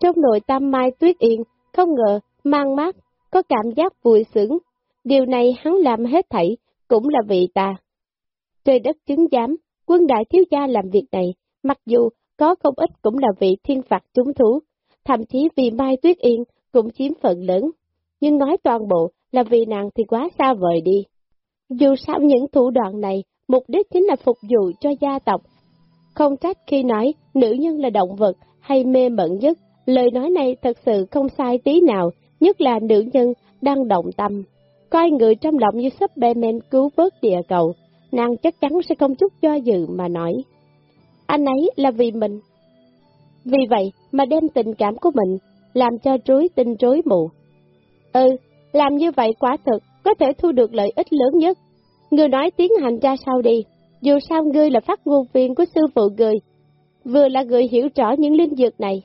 Trong nội tâm Mai Tuyết Yên, không ngờ, mang mát, có cảm giác vui sướng. Điều này hắn làm hết thảy, cũng là vì ta. Trời đất chứng giám, quân đại thiếu gia làm việc này, mặc dù có không ít cũng là vì thiên phạt trúng thú, thậm chí vì Mai Tuyết Yên cũng chiếm phần lớn. Nhưng nói toàn bộ là vì nàng thì quá xa vời đi. Dù sao những thủ đoạn này, mục đích chính là phục vụ cho gia tộc. Không trách khi nói nữ nhân là động vật hay mê mẩn nhất, lời nói này thật sự không sai tí nào, nhất là nữ nhân đang động tâm. Coi người trong lòng như sắp bê men cứu vớt địa cầu, nàng chắc chắn sẽ không chút do dự mà nói. Anh ấy là vì mình. Vì vậy mà đem tình cảm của mình làm cho rối tinh rối mù. Ừ, làm như vậy quả thực có thể thu được lợi ích lớn nhất. Ngươi nói tiến hành ra sau đi, dù sao ngươi là phát ngôn viên của sư phụ người, vừa là người hiểu rõ những linh dược này.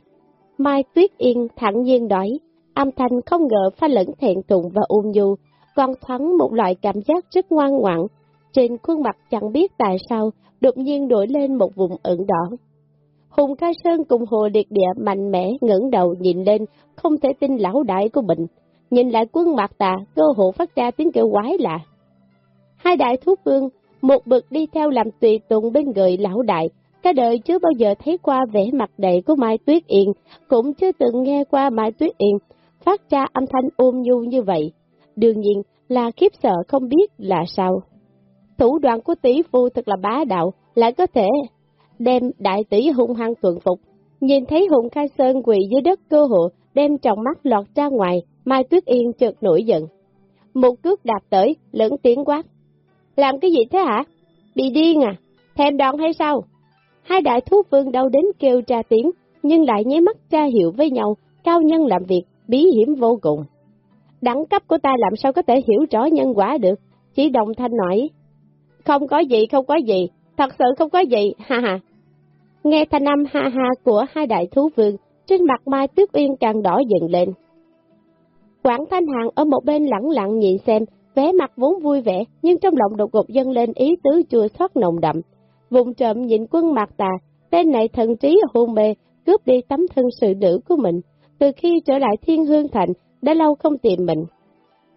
Mai Tuyết Yên thẳng nhiên nói, âm thanh không ngờ pha lẫn thẹn thùng và ôn nhu, còn thoáng một loại cảm giác rất ngoan ngoãn. Trên khuôn mặt chẳng biết tại sao, đột nhiên đổi lên một vùng ửng đỏ. Hùng Khai Sơn cùng Hồ Liệt Địa mạnh mẽ ngẩng đầu nhìn lên, không thể tin lão đại của mình. Nhìn lại quân mặt tà, cơ hộ phát ra tiếng kêu quái lạ. Hai đại thú vương, một bực đi theo làm tùy tùng bên người lão đại, cả đời chưa bao giờ thấy qua vẻ mặt đầy của Mai Tuyết Yên, cũng chưa từng nghe qua Mai Tuyết Yên phát ra âm thanh ôm nhu như vậy. Đương nhiên là khiếp sợ không biết là sao. Thủ đoạn của tỷ phu thật là bá đạo, lại có thể đem đại tỷ hung hăng tuần phục. Nhìn thấy Hùng Khai Sơn quỳ dưới đất cơ hộ, đem trọng mắt lọt ra ngoài, Mai Tuyết Yên chợt nổi giận. Một cước đạp tới, lớn tiếng quát. Làm cái gì thế hả? Bị điên à? Thèm đòn hay sao? Hai đại thú vương đau đến kêu tra tiếng, nhưng lại nháy mắt tra hiệu với nhau, cao nhân làm việc, bí hiểm vô cùng. Đẳng cấp của ta làm sao có thể hiểu rõ nhân quả được, chỉ đồng thanh nói. Không có gì, không có gì, thật sự không có gì, ha ha. Nghe thanh âm ha ha của hai đại thú vương, trên mặt Mai Tuyết Uyên càng đỏ dần lên. Quảng Thanh Hàng ở một bên lặng lặng nhìn xem, vẻ mặt vốn vui vẻ, nhưng trong lòng đột ngột dâng lên ý tứ chua xót nồng đậm. Vùng trộm nhìn quân mặt tà, tên này thần trí hôn mê, cướp đi tấm thân sự nữ của mình. Từ khi trở lại Thiên Hương Thành, đã lâu không tìm mình.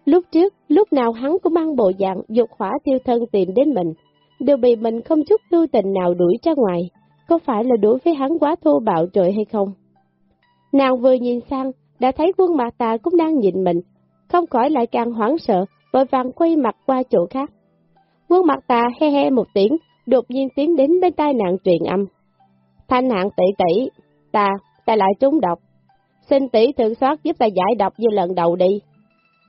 Lúc trước, lúc nào hắn cũng mang bộ dạng dục hỏa tiêu thân tìm đến mình, đều bị mình không chút lưu tình nào đuổi ra ngoài. Có phải là đuổi với hắn quá thô bạo trội hay không? Nàng vừa nhìn sang, đã thấy quân mặt tà cũng đang nhìn mình, không khỏi lại càng hoảng sợ, vội vàng quay mặt qua chỗ khác. Quân mặt tà he he một tiếng, đột nhiên tiến đến bên tai nạn truyền âm. Thanh hạng tỷ tỷ, ta, ta lại trúng độc. Xin tỷ thượng soát giúp ta giải độc như lần đầu đi.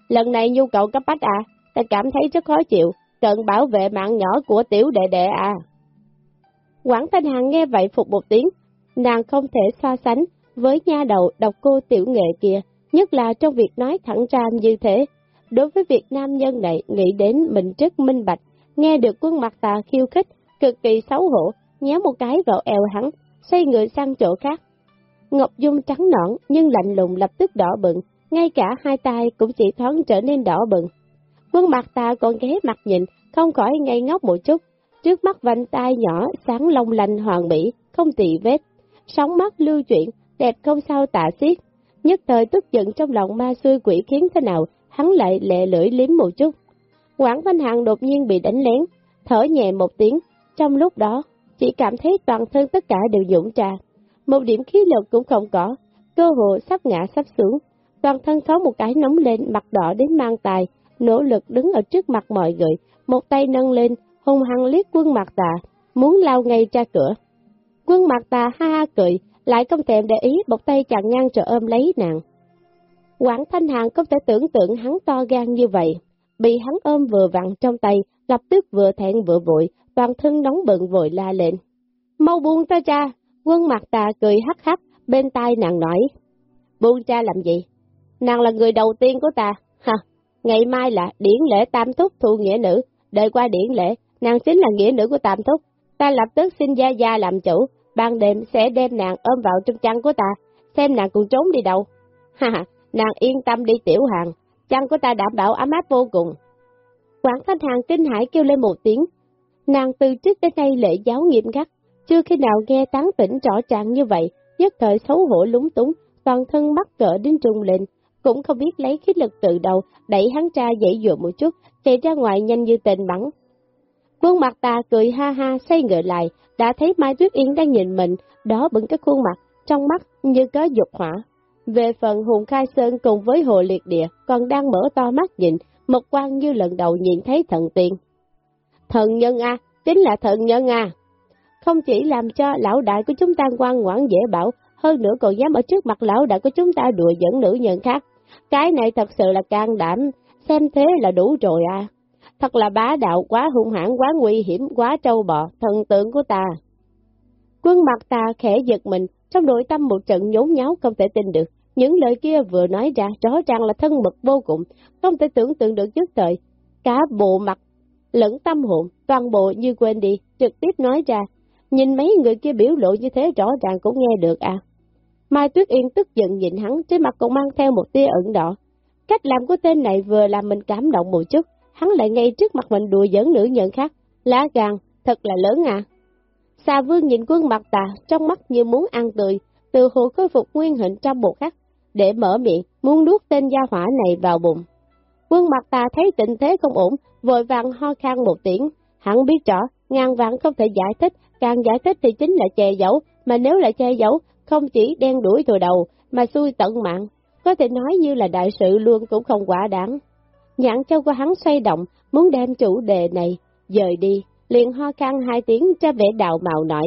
Lần này nhu cầu cấp bách à, ta cảm thấy rất khó chịu, cần bảo vệ mạng nhỏ của tiểu đệ đệ à. Quảng Thanh Hằng nghe vậy phục một tiếng, nàng không thể so sánh với nha đầu độc cô tiểu nghệ kia, nhất là trong việc nói thẳng ra như thế. Đối với việc nam nhân này nghĩ đến mình rất minh bạch, nghe được quân mặt tà khiêu khích, cực kỳ xấu hổ, nhéo một cái vào eo hắn, xoay người sang chỗ khác. Ngọc Dung trắng nõn nhưng lạnh lùng lập tức đỏ bừng, ngay cả hai tay cũng chỉ thoáng trở nên đỏ bừng. Quân mặt ta còn ghé mặt nhìn, không khỏi ngây ngốc một chút, trước mắt vành tay nhỏ sáng long lanh hoàng mỹ, không tỳ vết, sóng mắt lưu chuyển, đẹp không sao tạ xiết. Nhất thời tức giận trong lòng ma xui quỷ khiến thế nào, hắn lại lệ lưỡi liếm một chút. Quảng văn Hằng đột nhiên bị đánh lén, thở nhẹ một tiếng, trong lúc đó, chỉ cảm thấy toàn thân tất cả đều dũng trà. Một điểm khí lực cũng không có, cơ hội sắp ngã sắp xuống, toàn thân có một cái nóng lên, mặt đỏ đến mang tài, nỗ lực đứng ở trước mặt mọi người, một tay nâng lên, hung hăng liếc quân mặt tà, muốn lao ngay ra cửa. Quân mặt tà ha ha cười, lại không thèm để ý một tay chặn ngang trợ ôm lấy nàng. Quảng Thanh Hàng không thể tưởng tượng hắn to gan như vậy, bị hắn ôm vừa vặn trong tay, lập tức vừa thẹn vừa vội, toàn thân nóng bừng vội la lên. Mau buông ta cha, quân mặt tà cười hắc hắc, bên tai nàng nói. Buông cha làm gì? Nàng là người đầu tiên của ta, ha, ngày mai là điển lễ tam thúc thu nghĩa nữ, đợi qua điển lễ, nàng chính là nghĩa nữ của tam thúc, ta lập tức xin gia gia làm chủ, ban đêm sẽ đem nàng ôm vào trong chăn của ta, xem nàng còn trốn đi đâu. Ha ha, nàng yên tâm đi tiểu hàng, chăn của ta đảm bảo ấm áp vô cùng. Quảng Thanh Hàng kinh hải kêu lên một tiếng, nàng từ trước đến nay lệ giáo nghiêm khắc, chưa khi nào nghe tán tỉnh rõ ràng như vậy, nhất thời xấu hổ lúng túng, toàn thân mắc cỡ đến trung lên, cũng không biết lấy khí lực từ đầu, đẩy hắn ra dậy dụa một chút, chạy ra ngoài nhanh như tên bắn. khuôn mặt ta cười ha ha xoay ngựa lại, đã thấy Mai Tuyết Yên đang nhìn mình, đó bừng cái khuôn mặt, trong mắt như có dục hỏa. Về phần Hùng Khai Sơn cùng với Hồ Liệt Địa còn đang mở to mắt nhìn, một quan như lần đầu nhìn thấy thần tiên. Thần nhân A, chính là thần nhân A. Không chỉ làm cho lão đại của chúng ta ngoan ngoãn dễ bảo, hơn nữa còn dám ở trước mặt lão đại của chúng ta đùa dẫn nữ nhân khác. Cái này thật sự là can đảm, xem thế là đủ rồi à. Thật là bá đạo quá hung hãn quá nguy hiểm quá trâu bò, thần tượng của ta. Quân mặt ta khẽ giật mình, trong nội tâm một trận nhốn nháo không thể tin được. Những lời kia vừa nói ra rõ ràng là thân mật vô cùng, không thể tưởng tượng được nhất thời. Cả bộ mặt, lẫn tâm hồn, toàn bộ như quên đi, trực tiếp nói ra. Nhìn mấy người kia biểu lộ như thế rõ ràng cũng nghe được à. Mai Tuyết Yên tức giận nhìn hắn, trên mặt còn mang theo một tia ẩn đỏ. Cách làm của tên này vừa làm mình cảm động một chút, hắn lại ngay trước mặt mình đùa giỡn nữ nhân khác. Lá gan, thật là lớn à. Xà vương nhìn quân mặt tà, trong mắt như muốn ăn tươi, từ hồ khôi phục nguyên hình trong một khắc, để mở miệng, muốn nuốt tên gia hỏa này vào bụng. Quân mặt tà thấy tình thế không ổn, vội vàng ho khan một tiếng, hắn biết rõ, ngàn vạn không thể giải thích, càng giải thích thì chính là che giấu, mà nếu là che giấu, không chỉ đen đuổi từ đầu, mà xui tận mạng, có thể nói như là đại sự luôn cũng không quả đáng. Nhãn châu của hắn xoay động, muốn đem chủ đề này, dời đi, liền ho khăn hai tiếng cho vẻ đạo mạo nổi.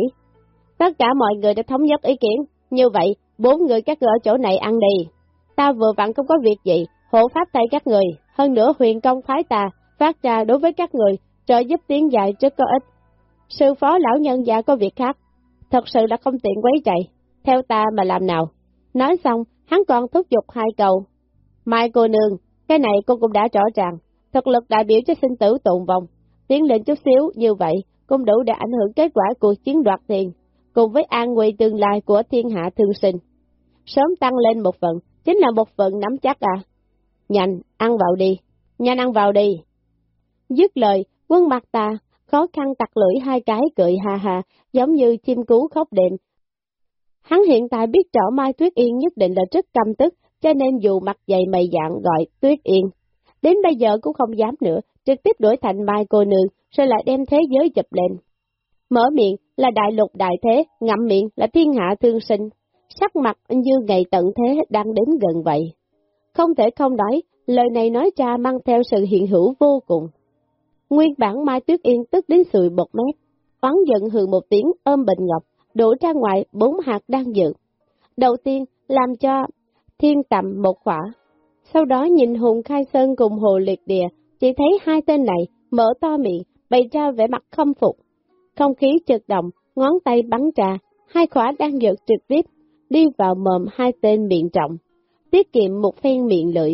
Tất cả mọi người đã thống nhất ý kiến, như vậy, bốn người các người ở chỗ này ăn đi. Ta vừa vặn không có việc gì, hộ pháp tay các người, hơn nữa huyền công phái ta, phát ra đối với các người, trợ giúp tiếng dài rất có ích. Sư phó lão nhân già có việc khác, thật sự là không tiện quấy chạy, theo ta mà làm nào. Nói xong, hắn còn thúc giục hai câu. Mai cô nương, cái này cô cũng đã rõ ràng, thực lực đại biểu cho sinh tử tồn vong, tiến lên chút xíu như vậy cũng đủ để ảnh hưởng kết quả cuộc chiến đoạt tiền, cùng với an nguy tương lai của thiên hạ thương sinh. Sớm tăng lên một phần, chính là một phần nắm chắc à. Nhanh, ăn vào đi, nhanh ăn vào đi. Dứt lời, quân mặt ta, khó khăn tặc lưỡi hai cái cười hà hà, giống như chim cú khóc đệm. Hắn hiện tại biết rõ Mai Tuyết Yên nhất định là rất căm tức, cho nên dù mặt dày mày dạng gọi Tuyết Yên. Đến bây giờ cũng không dám nữa, trực tiếp đổi thành Mai cô nương, rồi lại đem thế giới chụp lên. Mở miệng là đại lục đại thế, ngậm miệng là thiên hạ thương sinh, sắc mặt như ngày tận thế đang đến gần vậy. Không thể không nói, lời này nói ra mang theo sự hiện hữu vô cùng. Nguyên bản Mai Tuyết Yên tức đến sùi bột mép oán giận hừ một tiếng ôm bệnh ngọc, đổ ra ngoài bốn hạt đang dự. Đầu tiên, làm cho thiên tầm một khỏa. Sau đó nhìn Hùng Khai Sơn cùng Hồ Liệt Địa, chỉ thấy hai tên này mở to miệng, bày ra vẻ mặt khâm phục. Không khí trực động, ngón tay bắn ra, hai khỏa đang dược trực tiếp, đi vào mồm hai tên miệng trọng, tiết kiệm một phen miệng lưỡi.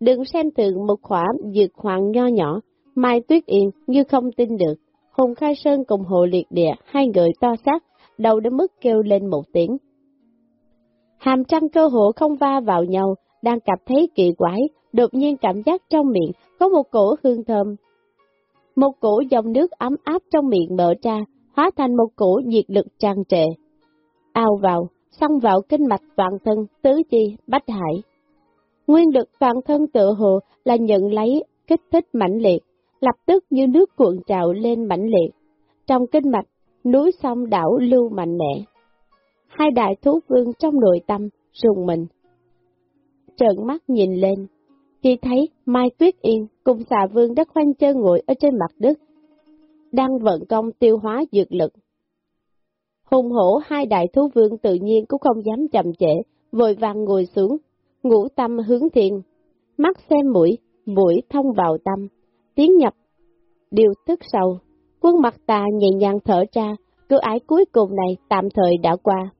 Đừng xem thường một khỏa dược hoàng nho nhỏ, Mai Tuyết Yên như không tin được. Hùng Khai Sơn cùng Hồ Liệt Địa, hai người to xác, đầu đến mức kêu lên một tiếng. Hàm trăng cơ hộ không va vào nhau, đang cảm thấy kỳ quái, đột nhiên cảm giác trong miệng có một cổ hương thơm. Một cổ dòng nước ấm áp trong miệng mở ra, hóa thành một cổ nhiệt lực tràn trề. Ao vào, xông vào kinh mạch toàn thân, tứ chi, bách hải. Nguyên lực toàn thân tự hồ là nhận lấy kích thích mãnh liệt, lập tức như nước cuộn trào lên mãnh liệt. Trong kinh mạch, núi sông đảo lưu mạnh mẽ. Hai đại thú vương trong nội tâm, rùng mình. Trợn mắt nhìn lên, chỉ thấy Mai Tuyết Yên cùng xà vương đã khoanh chân ngồi ở trên mặt đất, đang vận công tiêu hóa dược lực. Hùng hổ hai đại thú vương tự nhiên cũng không dám chậm trễ, vội vàng ngồi xuống, ngũ tâm hướng thiền, mắt xem mũi, mũi thông vào tâm, tiến nhập, điều tức sầu, quân mặt ta nhẹ nhàng thở ra, cửa ái cuối cùng này tạm thời đã qua.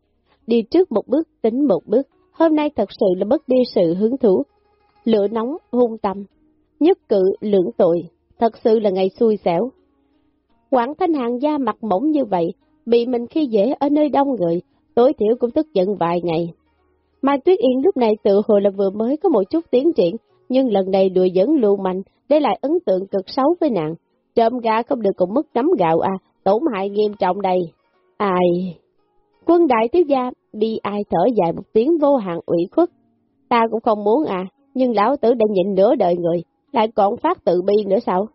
Đi trước một bước tính một bước, hôm nay thật sự là mất đi sự hứng thú. Lửa nóng, hung tâm, nhất cử lưỡng tội, thật sự là ngày xui xẻo. Quảng Thanh Hàng da mặt mỏng như vậy, bị mình khi dễ ở nơi đông người, tối thiểu cũng tức giận vài ngày. Mai Tuyết Yên lúc này tự hồi là vừa mới có một chút tiến triển, nhưng lần này đùa dẫn lưu mạnh, để lại ấn tượng cực xấu với nàng. Trộm gà không được cùng mức nắm gạo à, tổn hại nghiêm trọng đây. Ai? Quân đại thiếu gia bi ai thở dài một tiếng vô hạn ủy khuất. Ta cũng không muốn à, nhưng lão tử đã nhịn nửa đời người, lại còn phát tự bi nữa sao?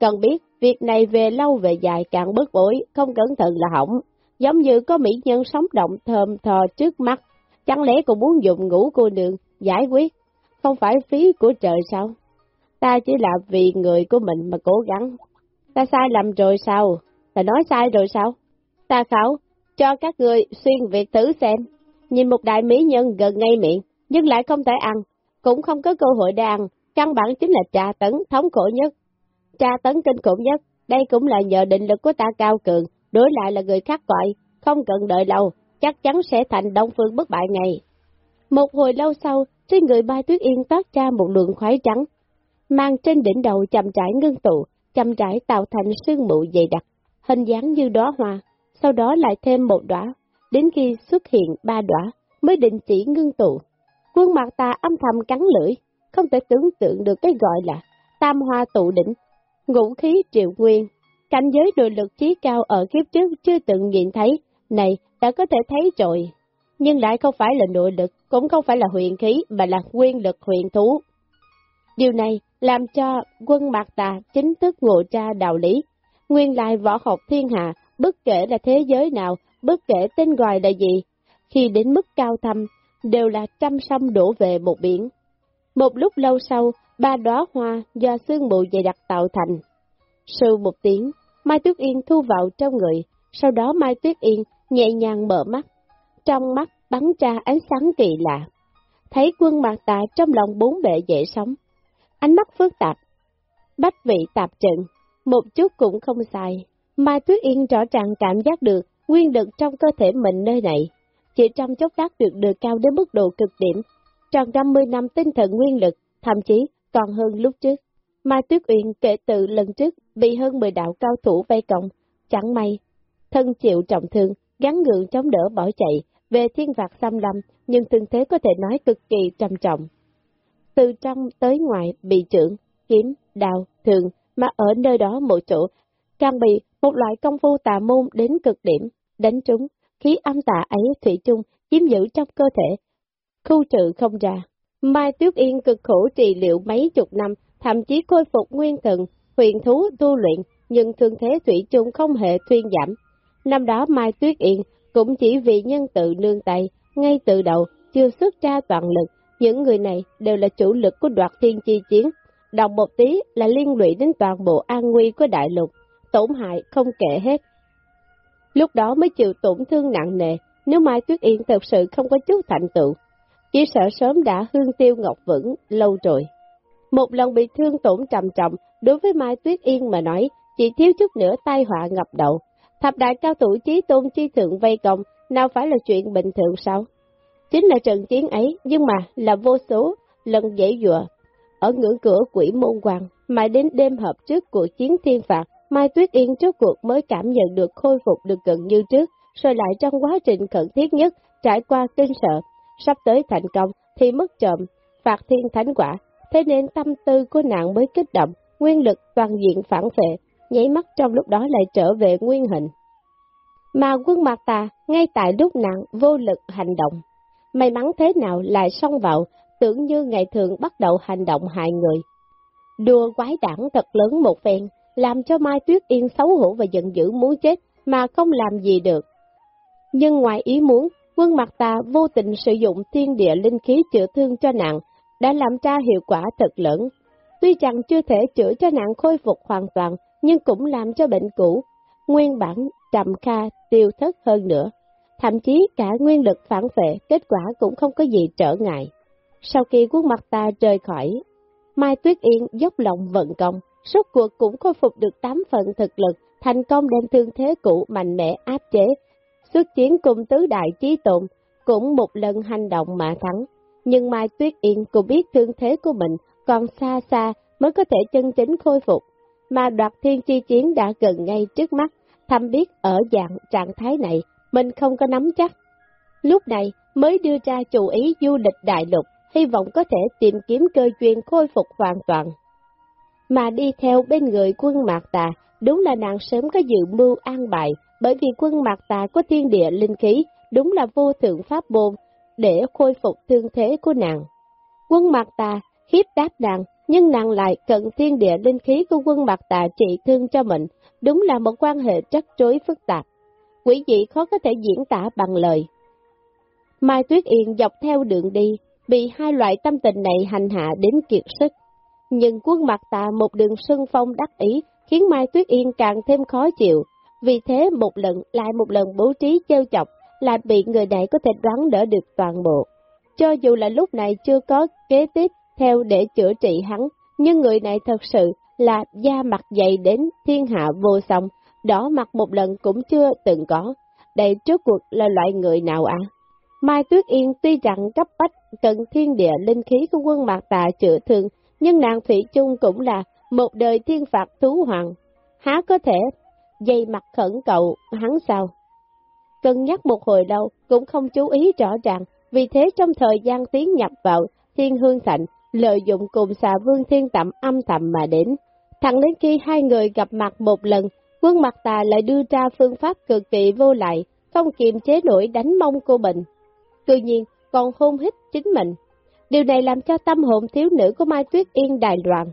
Cần biết, việc này về lâu về dài càng bức bối, không cẩn thận là hỏng. Giống như có mỹ nhân sống động thơm thò trước mắt, chẳng lẽ cũng muốn dùng ngủ cô nương, giải quyết, không phải phí của trời sao? Ta chỉ là vì người của mình mà cố gắng. Ta sai lầm rồi sao? Ta nói sai rồi sao? Ta khảo, cho các người xuyên việc thử xem. Nhìn một đại mỹ nhân gần ngay miệng, nhưng lại không thể ăn, cũng không có cơ hội để ăn, căn bản chính là trà tấn thống khổ nhất. Trà tấn kinh khủng nhất, đây cũng là nhờ định lực của ta cao cường, đối lại là người khác gọi, không cần đợi lâu, chắc chắn sẽ thành đông phương bất bại ngày. Một hồi lâu sau, trên người ba tuyết yên toát ra một lượng khoái trắng, mang trên đỉnh đầu chậm trải ngưng tụ, chậm trải tạo thành sương mù dày đặc, hình dáng như đóa hoa, sau đó lại thêm một đóa, đến khi xuất hiện ba đóa mới định chỉ ngưng tụ. Quân mặt ta âm thầm cắn lưỡi, không thể tưởng tượng được cái gọi là tam hoa tụ đỉnh, ngũ khí triệu nguyên. Cảnh giới đồ lực trí cao ở kiếp trước chưa từng nhìn thấy, này đã có thể thấy rồi. Nhưng lại không phải là nội lực, cũng không phải là huyền khí, mà là nguyên lực huyền thú. Điều này làm cho quân Mạc Tà chính thức ngộ ra đạo lý. nguyên lai võ học thiên hạ, bất kể là thế giới nào, bất kể tên gọi là gì, khi đến mức cao thâm, đều là trăm sông đổ về một biển. Một lúc lâu sau, ba đóa hoa do sương mù dày đặc tạo thành. Sư một tiếng, Mai Tuyết Yên thu vào trong người, sau đó Mai Tuyết Yên nhẹ nhàng mở mắt, trong mắt bắn ra ánh sáng kỳ lạ. Thấy quân mặt tà trong lòng bốn bệ dễ sống, ánh mắt phức tạp, bách vị tạp trận, một chút cũng không sai. Mai Tuyết Yên rõ ràng cảm giác được nguyên lực trong cơ thể mình nơi này, chỉ trong chốc lát được đưa cao đến mức độ cực điểm, tròn 50 năm tinh thần nguyên lực, thậm chí còn hơn lúc trước. Mai Tuyết Uyên kể từ lần trước bị hơn 10 đạo cao thủ vây công, chẳng may, thân chịu trọng thương, gắn gượng chống đỡ bỏ chạy, về thiên vạc xâm lâm, nhưng thương thế có thể nói cực kỳ trầm trọng. Từ trong tới ngoài bị trưởng, kiếm, đào, thường, mà ở nơi đó một chỗ, càng bị một loại công phu tà môn đến cực điểm, đánh trúng, khí âm tà ấy thủy chung chiếm giữ trong cơ thể, khu trừ không ra. Mai Tuyết Yên cực khổ trị liệu mấy chục năm, thậm chí khôi phục nguyên thần, huyền thú tu luyện, nhưng thương thế thủy chung không hề thuyên giảm. Năm đó Mai Tuyết Yên cũng chỉ vì nhân tự nương tay, ngay từ đầu, chưa xuất ra toàn lực, những người này đều là chủ lực của đoạt thiên chi chiến, đồng một tí là liên lụy đến toàn bộ an nguy của đại lục, tổn hại không kể hết. Lúc đó mới chịu tổn thương nặng nề, nếu Mai Tuyết Yên thật sự không có chút thành tựu, chỉ sợ sớm đã hương tiêu ngọc vững lâu rồi. Một lần bị thương tổn trầm trọng, đối với Mai Tuyết Yên mà nói, chỉ thiếu chút nữa tai họa ngập đầu. Thập đại cao thủ chí tôn chi thượng vây công, nào phải là chuyện bình thường sao? Chính là trận chiến ấy, nhưng mà là vô số lần dễ dụa. Ở ngưỡng cửa quỷ môn hoàng, mãi đến đêm hợp trước cuộc chiến thiên phạt, Mai Tuyết Yên trước cuộc mới cảm nhận được khôi phục được gần như trước, rồi lại trong quá trình khẩn thiết nhất, trải qua kinh sợ, sắp tới thành công thì mất trộm, phạt thiên thánh quả, thế nên tâm tư của nàng mới kích động, nguyên lực toàn diện phản vệ nháy mắt trong lúc đó lại trở về nguyên hình. Mà quân mặt ta, ngay tại lúc nặng vô lực hành động, may mắn thế nào lại xông vào, tưởng như ngày thường bắt đầu hành động hại người. Đùa quái đảng thật lớn một phen, làm cho Mai Tuyết Yên xấu hổ và giận dữ muốn chết, mà không làm gì được. Nhưng ngoài ý muốn, quân mặt ta vô tình sử dụng thiên địa linh khí chữa thương cho nàng, đã làm ra hiệu quả thật lớn. Tuy rằng chưa thể chữa cho nàng khôi phục hoàn toàn, nhưng cũng làm cho bệnh cũ, nguyên bản trầm kha tiêu thất hơn nữa. Thậm chí cả nguyên lực phản vệ, kết quả cũng không có gì trở ngại. Sau khi quốc mặt ta rời khỏi, Mai Tuyết Yên dốc lòng vận công, suốt cuộc cũng khôi phục được 8 phần thực lực, thành công đem thương thế cũ mạnh mẽ áp chế. Xuất chiến cùng tứ đại trí tụng, cũng một lần hành động mà thắng. Nhưng Mai Tuyết Yên cũng biết thương thế của mình còn xa xa mới có thể chân chính khôi phục, mà đoạt thiên chi chiến đã gần ngay trước mắt, thầm biết ở dạng trạng thái này mình không có nắm chắc. Lúc này mới đưa ra chủ ý du lịch đại lục, hy vọng có thể tìm kiếm cơ duyên khôi phục hoàn toàn. Mà đi theo bên người quân Mạc Tà, đúng là nàng sớm có dự mưu an bài, bởi vì quân Mạc Tà có thiên địa linh khí, đúng là vô thượng pháp môn, để khôi phục thương thế của nàng. Quân Mạc Tà hiếp đáp nàng, nhưng nàng lại cận thiên địa linh khí của quân mặt Tà trị thương cho mình, đúng là một quan hệ chắc rối phức tạp. Quỷ dị khó có thể diễn tả bằng lời. Mai Tuyết Yên dọc theo đường đi, bị hai loại tâm tình này hành hạ đến kiệt sức. Nhưng quân mặt tà một đường sân phong đắc ý, khiến Mai Tuyết Yên càng thêm khó chịu. Vì thế một lần lại một lần bố trí trêu chọc, là bị người này có thể đoán đỡ được toàn bộ. Cho dù là lúc này chưa có kế tiếp theo để chữa trị hắn, nhưng người này thật sự là da mặt dày đến thiên hạ vô song, đỏ mặt một lần cũng chưa từng có. Đây trước cuộc là loại người nào ạ? À? Mai Tuyết Yên tuy rằng cấp bách cần thiên địa linh khí của quân mạc tà chữa thương, nhưng nàng Thủy chung cũng là một đời thiên phạt thú hoàng. Há có thể dây mặt khẩn cầu hắn sao? Cân nhắc một hồi lâu cũng không chú ý rõ ràng, vì thế trong thời gian tiến nhập vào thiên hương thạnh, lợi dụng cùng xà vương thiên tẩm âm thầm mà đến. Thẳng đến khi hai người gặp mặt một lần, quân mặt tà lại đưa ra phương pháp cực kỳ vô lại, không kiềm chế nổi đánh mông cô mình. Tuy nhiên, còn hôn hít chính mình. Điều này làm cho tâm hồn thiếu nữ của Mai Tuyết Yên đài loạn.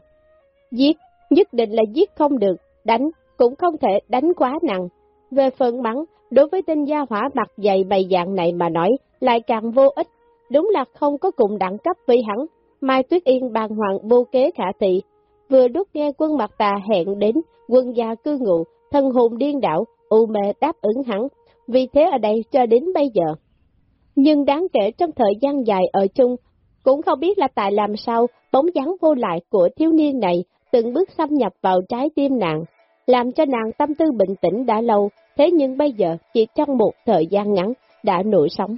Giết, nhất định là giết không được, đánh cũng không thể đánh quá nặng. Về phần mắng, đối với tên gia hỏa mặt dày bày dạng này mà nói, lại càng vô ích. Đúng là không có cùng đẳng cấp với hắn. Mai Tuyết Yên bàn hoàng vô kế khả thị. Vừa đút nghe quân mặt tà hẹn đến, quân gia cư ngụ, thân hồn điên đảo, u mê đáp ứng hắn. Vì thế ở đây cho đến bây giờ. Nhưng đáng kể trong thời gian dài ở chung, cũng không biết là tại làm sao bóng dáng vô lại của thiếu niên này từng bước xâm nhập vào trái tim nàng, làm cho nàng tâm tư bình tĩnh đã lâu, thế nhưng bây giờ chỉ trong một thời gian ngắn đã nổi sóng.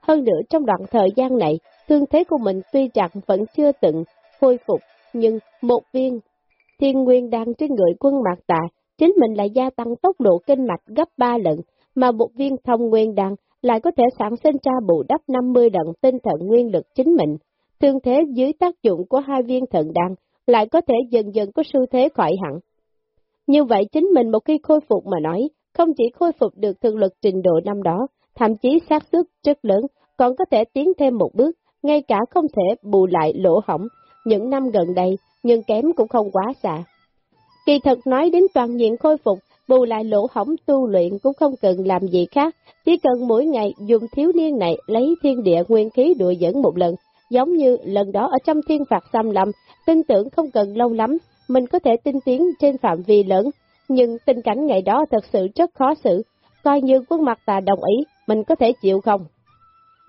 Hơn nữa trong đoạn thời gian này, thương thế của mình tuy rằng vẫn chưa từng khôi phục, nhưng một viên thiên nguyên đang trên người quân mạc tạ, chính mình lại gia tăng tốc độ kinh mạch gấp 3 lần, mà một viên thông nguyên đan lại có thể sản sinh ra bù đắp 50 lần tinh thần nguyên lực chính mình. Thương thế dưới tác dụng của hai viên thần đan lại có thể dần dần có xu thế khỏi hẳn. Như vậy chính mình một khi khôi phục mà nói, không chỉ khôi phục được thực lực trình độ năm đó, thậm chí xác suất rất lớn, còn có thể tiến thêm một bước, ngay cả không thể bù lại lỗ hỏng, những năm gần đây, nhưng kém cũng không quá xa. Kỳ thật nói đến toàn diện khôi phục, bù lại lỗ hỏng tu luyện cũng không cần làm gì khác, chỉ cần mỗi ngày dùng thiếu niên này lấy thiên địa nguyên khí đùa dẫn một lần, giống như lần đó ở trong thiên phạt xâm lâm, tin tưởng không cần lâu lắm, mình có thể tinh tiến trên phạm vi lớn, nhưng tình cảnh ngày đó thật sự rất khó xử, coi như quân mặt tà đồng ý, mình có thể chịu không?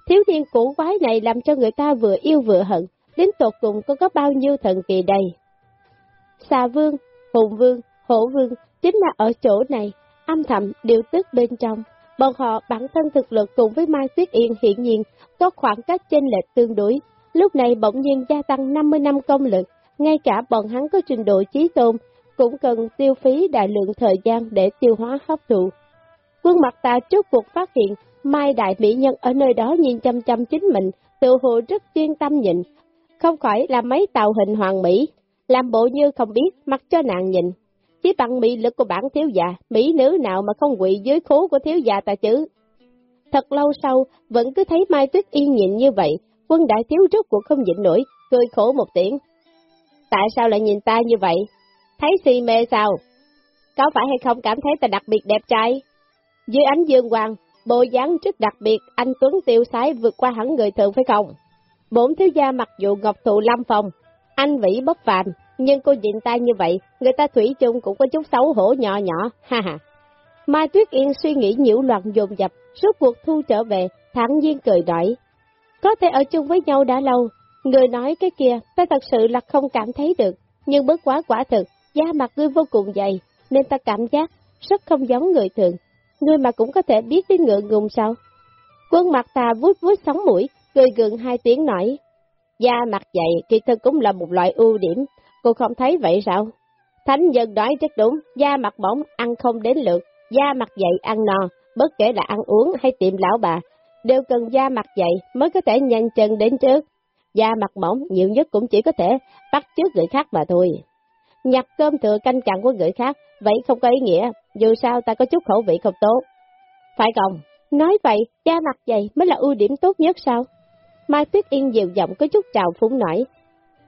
Thiếu niên cổ quái này làm cho người ta vừa yêu vừa hận, đến tột cùng có có bao nhiêu thần kỳ đây? Xà vương, hùng vương, hổ vương, chính là ở chỗ này, âm thầm điều tức bên trong. Bọn họ bản thân thực lực cùng với Mai Tuyết Yên hiện nhiên có khoảng cách chênh lệch tương đối. Lúc này bỗng nhiên gia tăng 50 năm công lực, ngay cả bọn hắn có trình độ trí tôn, cũng cần tiêu phí đại lượng thời gian để tiêu hóa hấp thụ. Quân mặt ta trước cuộc phát hiện, Mai Đại Mỹ Nhân ở nơi đó nhìn chăm chăm chính mình, tự hồ rất chuyên tâm nhìn, không khỏi là mấy tàu hình hoàng mỹ, làm bộ như không biết, mặc cho nàng nhìn. Chỉ bằng mỹ lực của bản thiếu già, mỹ nữ nào mà không quỵ dưới khố của thiếu già ta chứ. Thật lâu sau, vẫn cứ thấy Mai Tuyết Yên nhìn như vậy, quân đại thiếu rốt cuộc không nhịn nổi, cười khổ một tiếng. Tại sao lại nhìn ta như vậy? Thấy si mê sao? Có phải hay không cảm thấy ta đặc biệt đẹp trai? Dưới ánh dương hoàng, bộ dáng rất đặc biệt, anh Tuấn tiêu sái vượt qua hẳn người thường phải không? Bốn thiếu gia mặc dù ngọc thụ lâm phòng, anh vĩ bất phàm, nhưng cô diện ta như vậy, người ta thủy chung cũng có chút xấu hổ nhỏ nhỏ, ha ha. Mai Tuyết Yên suy nghĩ nhiễu loạn dồn dập, suốt cuộc thu trở về, thẳng nhiên cười nói. Có thể ở chung với nhau đã lâu, người nói cái kia, ta thật sự là không cảm thấy được, nhưng bất quá quả thực, da mặt ngươi vô cùng dày, nên ta cảm giác rất không giống người thường. Ngươi mà cũng có thể biết đến ngượng ngùng sao? Quân mặt ta vuốt vuốt sóng mũi, cười gượng hai tiếng nói. Da mặt dày kỳ thực cũng là một loại ưu điểm, cô không thấy vậy sao? Thánh nhân nói rất đúng, da mặt bóng ăn không đến lượt, da mặt dày ăn no, bất kể là ăn uống hay tiệm lão bà, đều cần da mặt dày mới có thể nhanh chân đến trước. Da mặt mỏng nhiều nhất cũng chỉ có thể bắt trước người khác mà thôi. Nhặt cơm thừa canh cặn của người khác, vậy không có ý nghĩa, dù sao ta có chút khẩu vị không tốt. Phải không? Nói vậy, da mặt dày mới là ưu điểm tốt nhất sao? Mai Tuyết Yên dịu giọng có chút trào phúng nổi.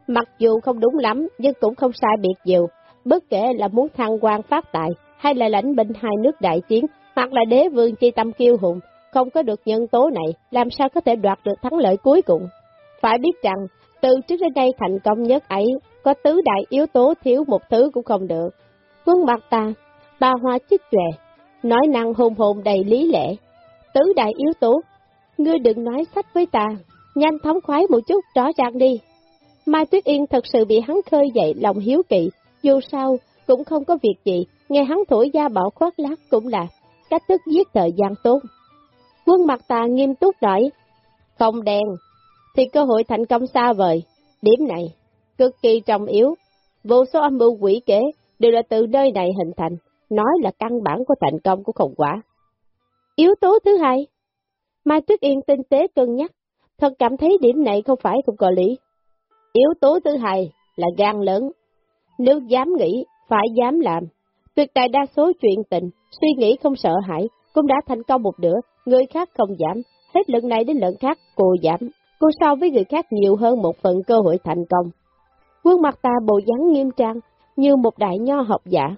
Mặc dù không đúng lắm, nhưng cũng không sai biệt nhiều. Bất kể là muốn thăng quan phát tài, hay là lãnh binh hai nước đại chiến, hoặc là đế vương chi tâm kiêu hùng, không có được nhân tố này, làm sao có thể đoạt được thắng lợi cuối cùng. Phải biết rằng, từ trước đến nay thành công nhất ấy, có tứ đại yếu tố thiếu một thứ cũng không được. Quân mặt ta, ba hoa chích chòe, nói năng hồn hồn đầy lý lẽ. Tứ đại yếu tố, ngươi đừng nói sách với ta, nhanh thống khoái một chút rõ ràng đi. Mai Tuyết Yên thật sự bị hắn khơi dậy lòng hiếu kỵ, dù sao cũng không có việc gì, nghe hắn thổi da bảo khoác lác cũng là cách thức giết thời gian tốt. Quân mặt ta nghiêm túc nói, không đen, thì cơ hội thành công xa vời. Điểm này, cực kỳ trọng yếu. Vô số âm mưu quỷ kế đều là từ nơi này hình thành, nói là căn bản của thành công của khổng quả. Yếu tố thứ hai, Mai Tuyết Yên tinh tế cân nhắc, thật cảm thấy điểm này không phải không có lý. Yếu tố thứ hai là gan lớn. Nếu dám nghĩ, phải dám làm. Tuyệt đại đa số chuyện tình, suy nghĩ không sợ hãi, cũng đã thành công một nửa, người khác không giảm, hết lần này đến lần khác cô giảm. Cô so với người khác nhiều hơn một phần cơ hội thành công. Quân mặt ta bộ dáng nghiêm trang, như một đại nho học giả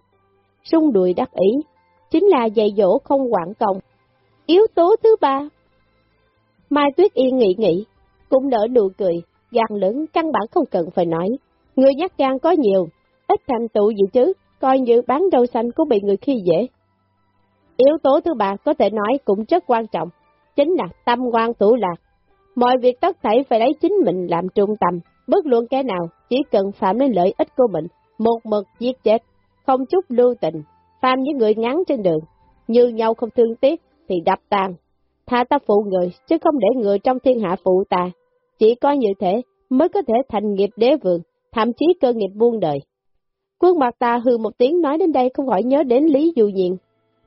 sung đùi đắc ý, chính là dạy dỗ không quản công. Yếu tố thứ ba Mai Tuyết Yên nghĩ nghĩ, cũng nở nụ cười, gan lớn căn bản không cần phải nói. Người nhát gan có nhiều, ít thành tựu gì chứ, coi như bán rau xanh cũng bị người khi dễ. Yếu tố thứ ba có thể nói cũng rất quan trọng, chính là tâm quan thủ lạc. Mọi việc tất thảy phải lấy chính mình làm trung tâm, bất luận cái nào, chỉ cần phạm đến lợi ích của mình, một mực giết chết, không chút lưu tình, Phàm những người ngắn trên đường, như nhau không thương tiếc thì đập tàn. Tha ta phụ người, chứ không để người trong thiên hạ phụ ta. Chỉ có như thế mới có thể thành nghiệp đế vượng, thậm chí cơ nghiệp buông đời. Quân mặt ta hư một tiếng nói đến đây không khỏi nhớ đến Lý Du Nhiên.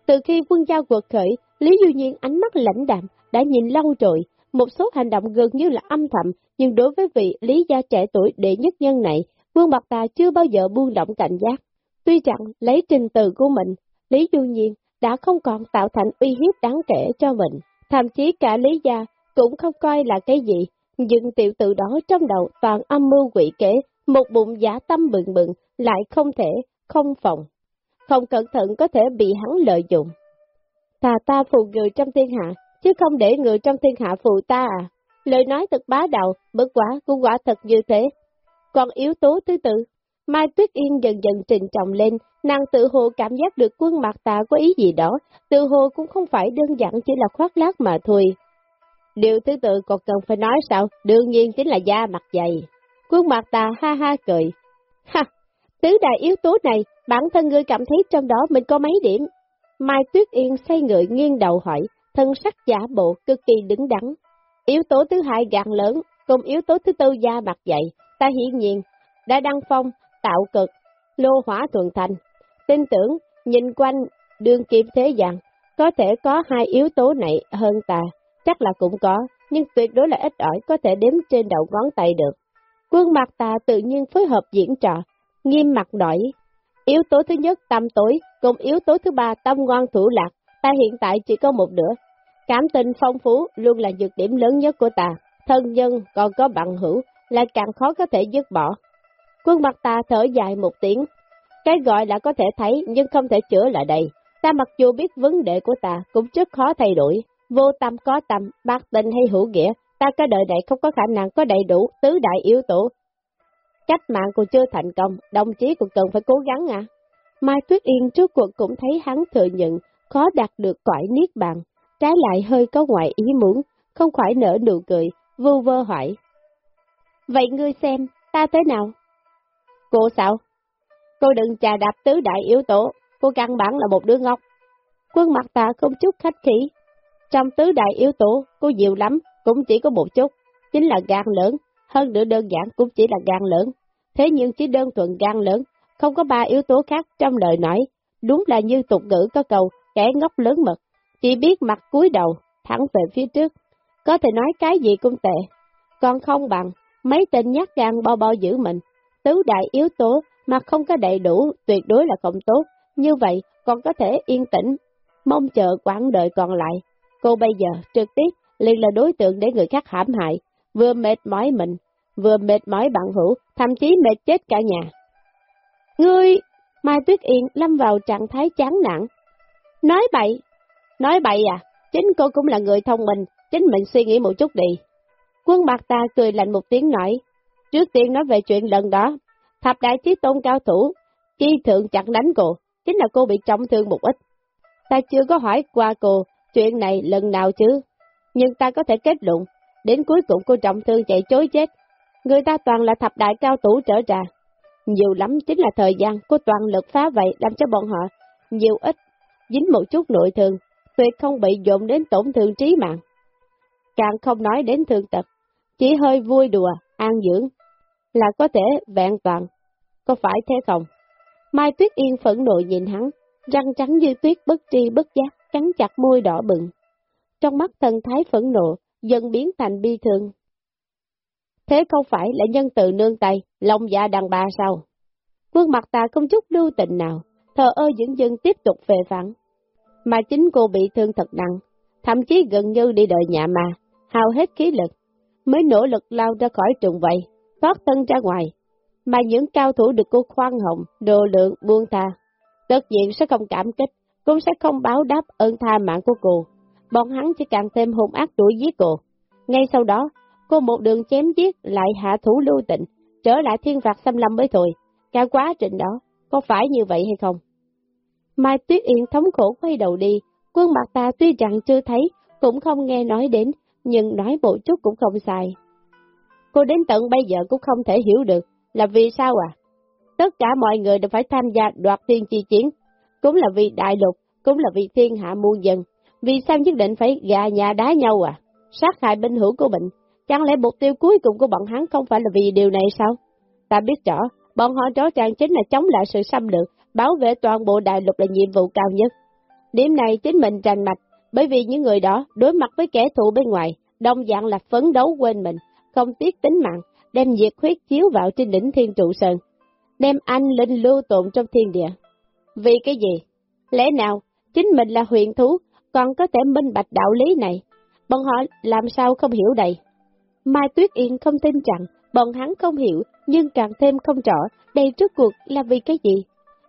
Từ khi quân giao quật khởi, Lý Du Nhiên ánh mắt lãnh đạm, đã nhìn lâu rồi, một số hành động gần như là âm thầm, nhưng đối với vị Lý gia trẻ tuổi đệ nhất nhân này, quân mặt ta chưa bao giờ buông động cảnh giác. Tuy rằng lấy trình tự của mình, Lý Du Nhiên đã không còn tạo thành uy hiếp đáng kể cho mình, thậm chí cả Lý gia cũng không coi là cái gì, nhưng tiểu tự đó trong đầu toàn âm mưu quỷ kế, một bụng giả tâm bừng bừng, lại không thể, không phòng. Không cẩn thận có thể bị hắn lợi dụng. Thà ta phụ người trong thiên hạ, chứ không để người trong thiên hạ phụ ta à. Lời nói thật bá đạo, bất quả cũng quả thật như thế. Còn yếu tố thứ tư, Mai Tuyết Yên dần dần trình trọng lên, nàng tự hồ cảm giác được quân mặt tạ có ý gì đó, tự hồ cũng không phải đơn giản chỉ là khoác lác mà thôi. Điều thứ tự còn cần phải nói sao, đương nhiên chính là da mặt dày. Quân mặt tà ha ha cười. Ha, tứ đại yếu tố này, bản thân ngươi cảm thấy trong đó mình có mấy điểm. Mai Tuyết Yên say người nghiêng đầu hỏi, thân sắc giả bộ cực kỳ đứng đắn. Yếu tố thứ hai gạn lớn, cùng yếu tố thứ tư da mặt dày, ta hiển nhiên đã đăng phong, tạo cực, lô hỏa thuần thành. Tin tưởng, nhìn quanh, đường kim thế gian, có thể có hai yếu tố này hơn ta, chắc là cũng có, nhưng tuyệt đối là ít ỏi có thể đếm trên đầu ngón tay được. Quân mặt ta tự nhiên phối hợp diễn trò, nghiêm mặt nổi. Yếu tố thứ nhất tâm tối, cùng yếu tố thứ ba tâm ngoan thủ lạc, ta hiện tại chỉ có một nửa. Cảm tình phong phú luôn là nhược điểm lớn nhất của ta, thân nhân còn có bằng hữu, lại càng khó có thể dứt bỏ. Quân mặt ta thở dài một tiếng, cái gọi là có thể thấy nhưng không thể chữa lại đây. Ta mặc dù biết vấn đề của ta cũng rất khó thay đổi, vô tâm có tâm, bạc tình hay hữu nghĩa, ta cả đời này không có khả năng có đầy đủ tứ đại yếu tố. Cách mạng còn chưa thành công, đồng chí cũng cần phải cố gắng à. Mai Tuyết Yên trước cuộc cũng thấy hắn thừa nhận khó đạt được cõi niết bàn, trái lại hơi có ngoại ý muốn, không khỏi nở nụ cười, vu vơ hỏi. Vậy ngươi xem, ta thế nào? Cô sao? Cô đừng trà đạp tứ đại yếu tố, cô căn bản là một đứa ngốc. Quân mặt ta không chút khách khí. Trong tứ đại yếu tố, cô nhiều lắm, cũng chỉ có một chút, chính là gan lớn, hơn nữa đơn giản cũng chỉ là gan lớn. Thế nhưng chỉ đơn thuần gan lớn, không có ba yếu tố khác trong lời nói, đúng là như tục ngữ có câu, kẻ ngốc lớn mật, chỉ biết mặt cúi đầu, thẳng về phía trước, có thể nói cái gì cũng tệ, còn không bằng mấy tên nhát gan bao bao giữ mình, tứ đại yếu tố mà không có đầy đủ tuyệt đối là không tốt, như vậy còn có thể yên tĩnh, mong chờ quãng đời còn lại. Cô bây giờ trực tiếp liền là đối tượng để người khác hãm hại, vừa mệt mỏi mình, vừa mệt mỏi bạn hữu, thậm chí mệt chết cả nhà. Ngươi, Mai Tuyết Yên lâm vào trạng thái chán nản. Nói bậy, nói bậy à, chính cô cũng là người thông minh, chính mình suy nghĩ một chút đi. Quân bạc ta cười lạnh một tiếng nói, trước tiên nói về chuyện lần đó, thập đại chí tôn cao thủ, chi thượng chặn đánh cô, chính là cô bị trọng thương một ít. Ta chưa có hỏi qua cô chuyện này lần nào chứ, nhưng ta có thể kết luận, đến cuối cùng cô trọng thương chạy chối chết. Người ta toàn là thập đại cao thủ trở ra. Nhiều lắm chính là thời gian của toàn lực phá vậy làm cho bọn họ nhiều ít, dính một chút nội thương, tuyệt không bị dồn đến tổn thương trí mạng. Càng không nói đến thương tật, chỉ hơi vui đùa, an dưỡng, là có thể vẹn toàn. Có phải thế không? Mai Tuyết Yên phẫn nộ nhìn hắn, răng trắng như tuyết bất tri bất giác, cắn chặt môi đỏ bừng. Trong mắt thần thái phẫn nộ, dần biến thành bi thương. Thế không phải là nhân từ nương tay, lòng dạ đàn bà sao? Quân mặt ta không chút lưu tình nào, thờ ơ dưỡng dân tiếp tục về phản. Mà chính cô bị thương thật nặng, thậm chí gần như đi đợi nhà mà, hao hết khí lực, mới nỗ lực lao ra khỏi trùng vậy, thoát thân ra ngoài. Mà những cao thủ được cô khoan hồng, đồ lượng, buông tha, tất nhiên sẽ không cảm kích, cũng sẽ không báo đáp ơn tha mạng của cô. Bọn hắn chỉ càng thêm hung ác đuổi giết cô. Ngay sau đó, cô một đường chém giết lại hạ thủ lưu tịnh, trở lại thiên phạt xâm lâm mới thôi. Cả quá trình đó, có phải như vậy hay không? Mai Tuyết Yên thống khổ quay đầu đi, quân mặt ta tuy rằng chưa thấy, cũng không nghe nói đến, nhưng nói một chút cũng không sai. Cô đến tận bây giờ cũng không thể hiểu được, là vì sao à? Tất cả mọi người đều phải tham gia đoạt thiên chi chiến, cũng là vì đại lục, cũng là vì thiên hạ muôn dân. Vì sao nhất định phải gà nhà đá nhau à? Sát hại binh hữu của mình, chẳng lẽ mục tiêu cuối cùng của bọn hắn không phải là vì điều này sao? Ta biết rõ, bọn họ rõ ràng chính là chống lại sự xâm lược, bảo vệ toàn bộ đại lục là nhiệm vụ cao nhất. Điểm này chính mình tranh mạch, bởi vì những người đó đối mặt với kẻ thù bên ngoài, đồng dạng là phấn đấu quên mình, không tiếc tính mạng, đem diệt huyết chiếu vào trên đỉnh thiên trụ sơn, đem anh linh lưu tụng trong thiên địa. Vì cái gì? Lẽ nào, chính mình là huyền thú, còn có thể minh bạch đạo lý này? Bọn họ làm sao không hiểu đây? Mai Tuyết Yên không tin rằng, bọn hắn không hiểu, nhưng càng thêm không rõ, đây trước cuộc là vì cái gì?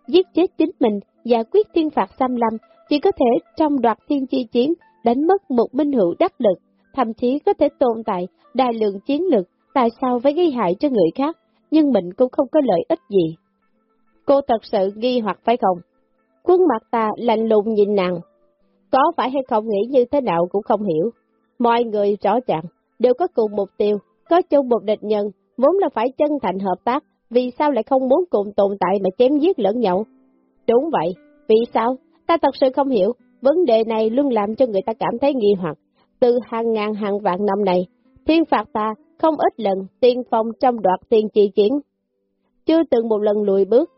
Giết chết chính mình, giải quyết thiên phạt xâm lâm, chỉ có thể trong đoạt thiên chi chiến, đánh mất một minh hữu đắc lực, thậm chí có thể tồn tại đa lượng chiến lực, tại sao phải gây hại cho người khác, nhưng mình cũng không có lợi ích gì. Cô thật sự nghi hoặc phải không? Quân mặt ta lạnh lùng nhìn nàng. Có phải hay không nghĩ như thế nào cũng không hiểu. Mọi người rõ ràng, đều có cùng mục tiêu, có chung một địch nhân, vốn là phải chân thành hợp tác, vì sao lại không muốn cùng tồn tại mà chém giết lẫn nhau? Đúng vậy, vì sao? Ta thật sự không hiểu, vấn đề này luôn làm cho người ta cảm thấy nghi hoặc. Từ hàng ngàn hàng vạn năm này, thiên phạt ta không ít lần tiên phong trong đoạt tiên chi chiến. Chưa từng một lần lùi bước.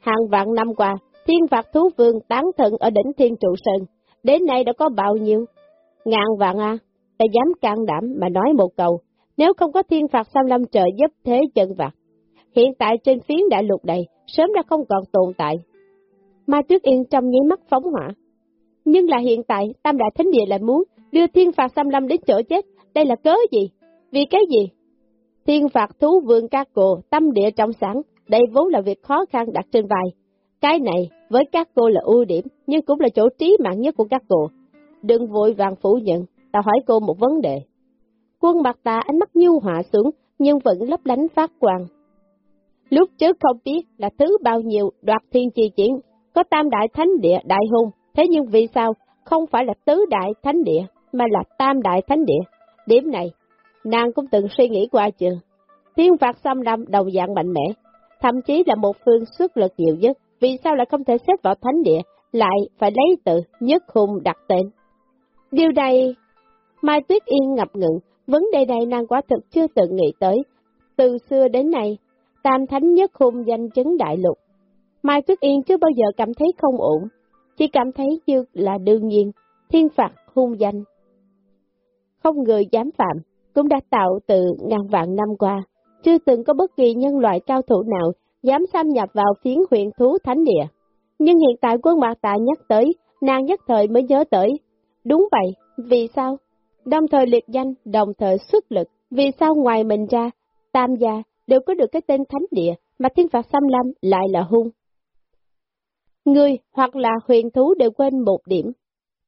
Hàng vạn năm qua, thiên phạt thú vương tán thận ở đỉnh thiên trụ sơn, đến nay đã có bao nhiêu? Ngàn vạn à, ta dám can đảm mà nói một câu, nếu không có thiên phạt sam lâm trợ giúp thế chân vặt. Hiện tại trên phiến đại lục này, sớm đã không còn tồn tại. ma Tuyết Yên trong nháy mắt phóng hỏa. Nhưng là hiện tại, Tam Đại Thánh Địa lại muốn đưa thiên phạt xăm lâm đến chỗ chết, đây là cớ gì? Vì cái gì? Thiên phạt thú vương các cô, tâm địa trong sáng, đây vốn là việc khó khăn đặt trên vai. Cái này, với các cô là ưu điểm, nhưng cũng là chỗ trí mạng nhất của các cô. Đừng vội vàng phủ nhận, ta hỏi cô một vấn đề. Quân mặt ta ánh mắt nhu họa xuống, nhưng vẫn lấp lánh phát quang. Lúc trước không biết là thứ bao nhiêu đoạt thiên chi chiến, có tam đại thánh địa đại hùng, thế nhưng vì sao không phải là tứ đại thánh địa, mà là tam đại thánh địa? Điểm này, nàng cũng từng suy nghĩ qua chưa? Thiên phạt xâm lâm đồng dạng mạnh mẽ, thậm chí là một phương xuất lực nhiều nhất, vì sao lại không thể xếp vào thánh địa, lại phải lấy tự nhất hùng đặt tên. Điều này, Mai Tuyết Yên ngập ngừng, vấn đề này nàng quả thực chưa từng nghĩ tới. Từ xưa đến nay, tam thánh nhất hùng danh chứng đại lục. Mai Tuyết Yên chưa bao giờ cảm thấy không ổn, chỉ cảm thấy như là đương nhiên, thiên phạt hung danh. Không người dám phạm, cũng đã tạo từ ngàn vạn năm qua, chưa từng có bất kỳ nhân loại cao thủ nào dám xâm nhập vào phiến huyện thú thánh địa. Nhưng hiện tại quân mạc tạ nhắc tới, nàng nhất thời mới nhớ tới. Đúng vậy, vì sao? Đồng thời liệt danh, đồng thời xuất lực, vì sao ngoài mình ra, tam gia đều có được cái tên thánh địa, mà thiên phạt xâm lâm lại là hung. Người hoặc là huyền thú đều quên một điểm.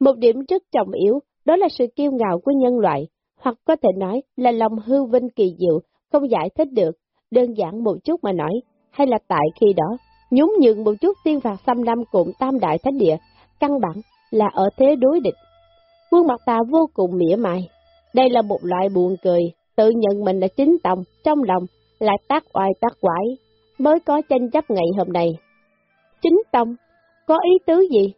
Một điểm rất trọng yếu, đó là sự kiêu ngạo của nhân loại, hoặc có thể nói là lòng hư vinh kỳ diệu, không giải thích được, đơn giản một chút mà nói, hay là tại khi đó, nhún nhường một chút tiên phạt xâm lâm cùng tam đại thánh địa, căn bản là ở thế đối địch. Quân mặt ta vô cùng mỉa mai. Đây là một loại buồn cười, tự nhận mình là chính tông, trong lòng lại tác oai tác quái, mới có tranh chấp ngày hôm nay. Chính tông, có ý tứ gì?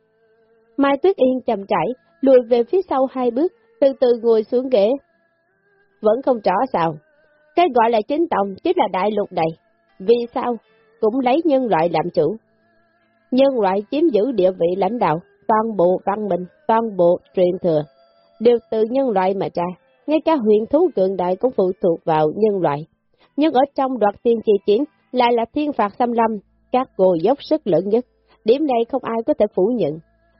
Mai Tuyết Yên chậm chảy, lùi về phía sau hai bước, từ từ ngồi xuống ghế. Vẫn không rõ sao. Cái gọi là chính tông chính là đại lục này. Vì sao? Cũng lấy nhân loại làm chủ. Nhân loại chiếm giữ địa vị lãnh đạo, toàn bộ văn minh, toàn bộ truyền thừa, đều từ nhân loại mà ra. Ngay cả huyện thú cường đại cũng phụ thuộc vào nhân loại. Nhưng ở trong đoạt tiên chi chiến, lại là thiên phạt xâm lâm, các cô dốc sức lớn nhất. Điểm này không ai có thể phủ nhận.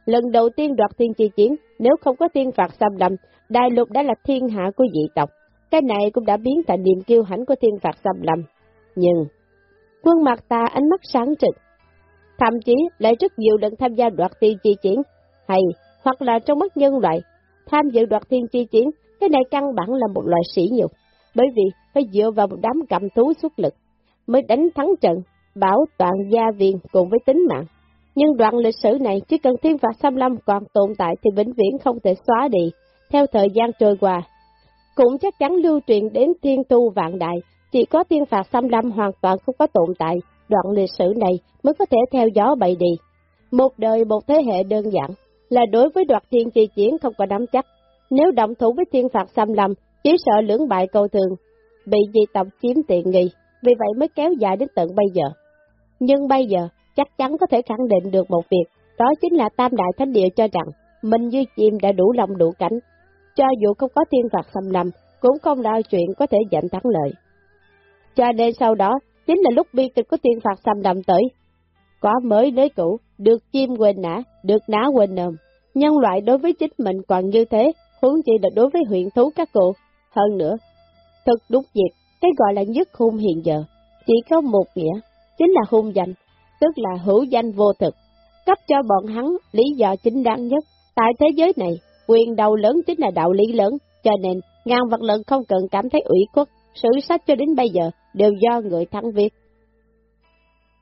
Lần đầu tiên đoạt thiên chi chiến, nếu không có tiên phạt xâm lâm, đại lục đã là thiên hạ của dị tộc. Cái này cũng đã biến thành niềm kiêu hãnh của thiên phạt xâm lâm. Nhưng, quân mặt ta ánh mắt sáng trực. thậm chí lại rất nhiều lần tham gia đoạt thiên chi chiến, hay hoặc là trong mắt nhân loại, tham dự đoạt thiên chi chiến, cái này căn bản là một loại sỉ nhục, bởi vì phải dựa vào một đám cầm thú xuất lực, mới đánh thắng trận, bảo toàn gia viên cùng với tính mạng. Nhưng đoạn lịch sử này chỉ cần thiên phạt xâm lâm còn tồn tại thì vĩnh viễn không thể xóa đi, theo thời gian trôi qua. Cũng chắc chắn lưu truyền đến thiên tu vạn đại, chỉ có thiên phạt xâm lâm hoàn toàn không có tồn tại, đoạn lịch sử này mới có thể theo gió bay đi. Một đời một thế hệ đơn giản, là đối với đoạt thiên chi chiến không có nắm chắc. Nếu động thủ với thiên phạt xâm lâm, chỉ sợ lưỡng bại cầu thường, bị di tộc chiếm tiện nghi, vì vậy mới kéo dài đến tận bây giờ. Nhưng bây giờ, chắc chắn có thể khẳng định được một việc, đó chính là Tam Đại Thánh Địa cho rằng, mình như chim đã đủ lòng đủ cánh. Cho dù không có thiên phạt xâm lâm, cũng không đau chuyện có thể giành thắng lợi. Cho nên sau đó, chính là lúc bi kịch của thiên phạt xâm lâm tới. Có mới nới cũ, được chim quên nã, được ná quên nồm. Nhân loại đối với chính mình còn như thế, huống chi là đối với huyện thú các cụ. Hơn nữa, thật đúng việc, cái gọi là nhất hung hiện giờ, chỉ có một nghĩa, chính là hung danh, tức là hữu danh vô thực, cấp cho bọn hắn lý do chính đáng nhất. Tại thế giới này, quyền đầu lớn chính là đạo lý lớn, cho nên ngàn vật lận không cần cảm thấy ủy khuất, sử sách cho đến bây giờ đều do người thắng viết.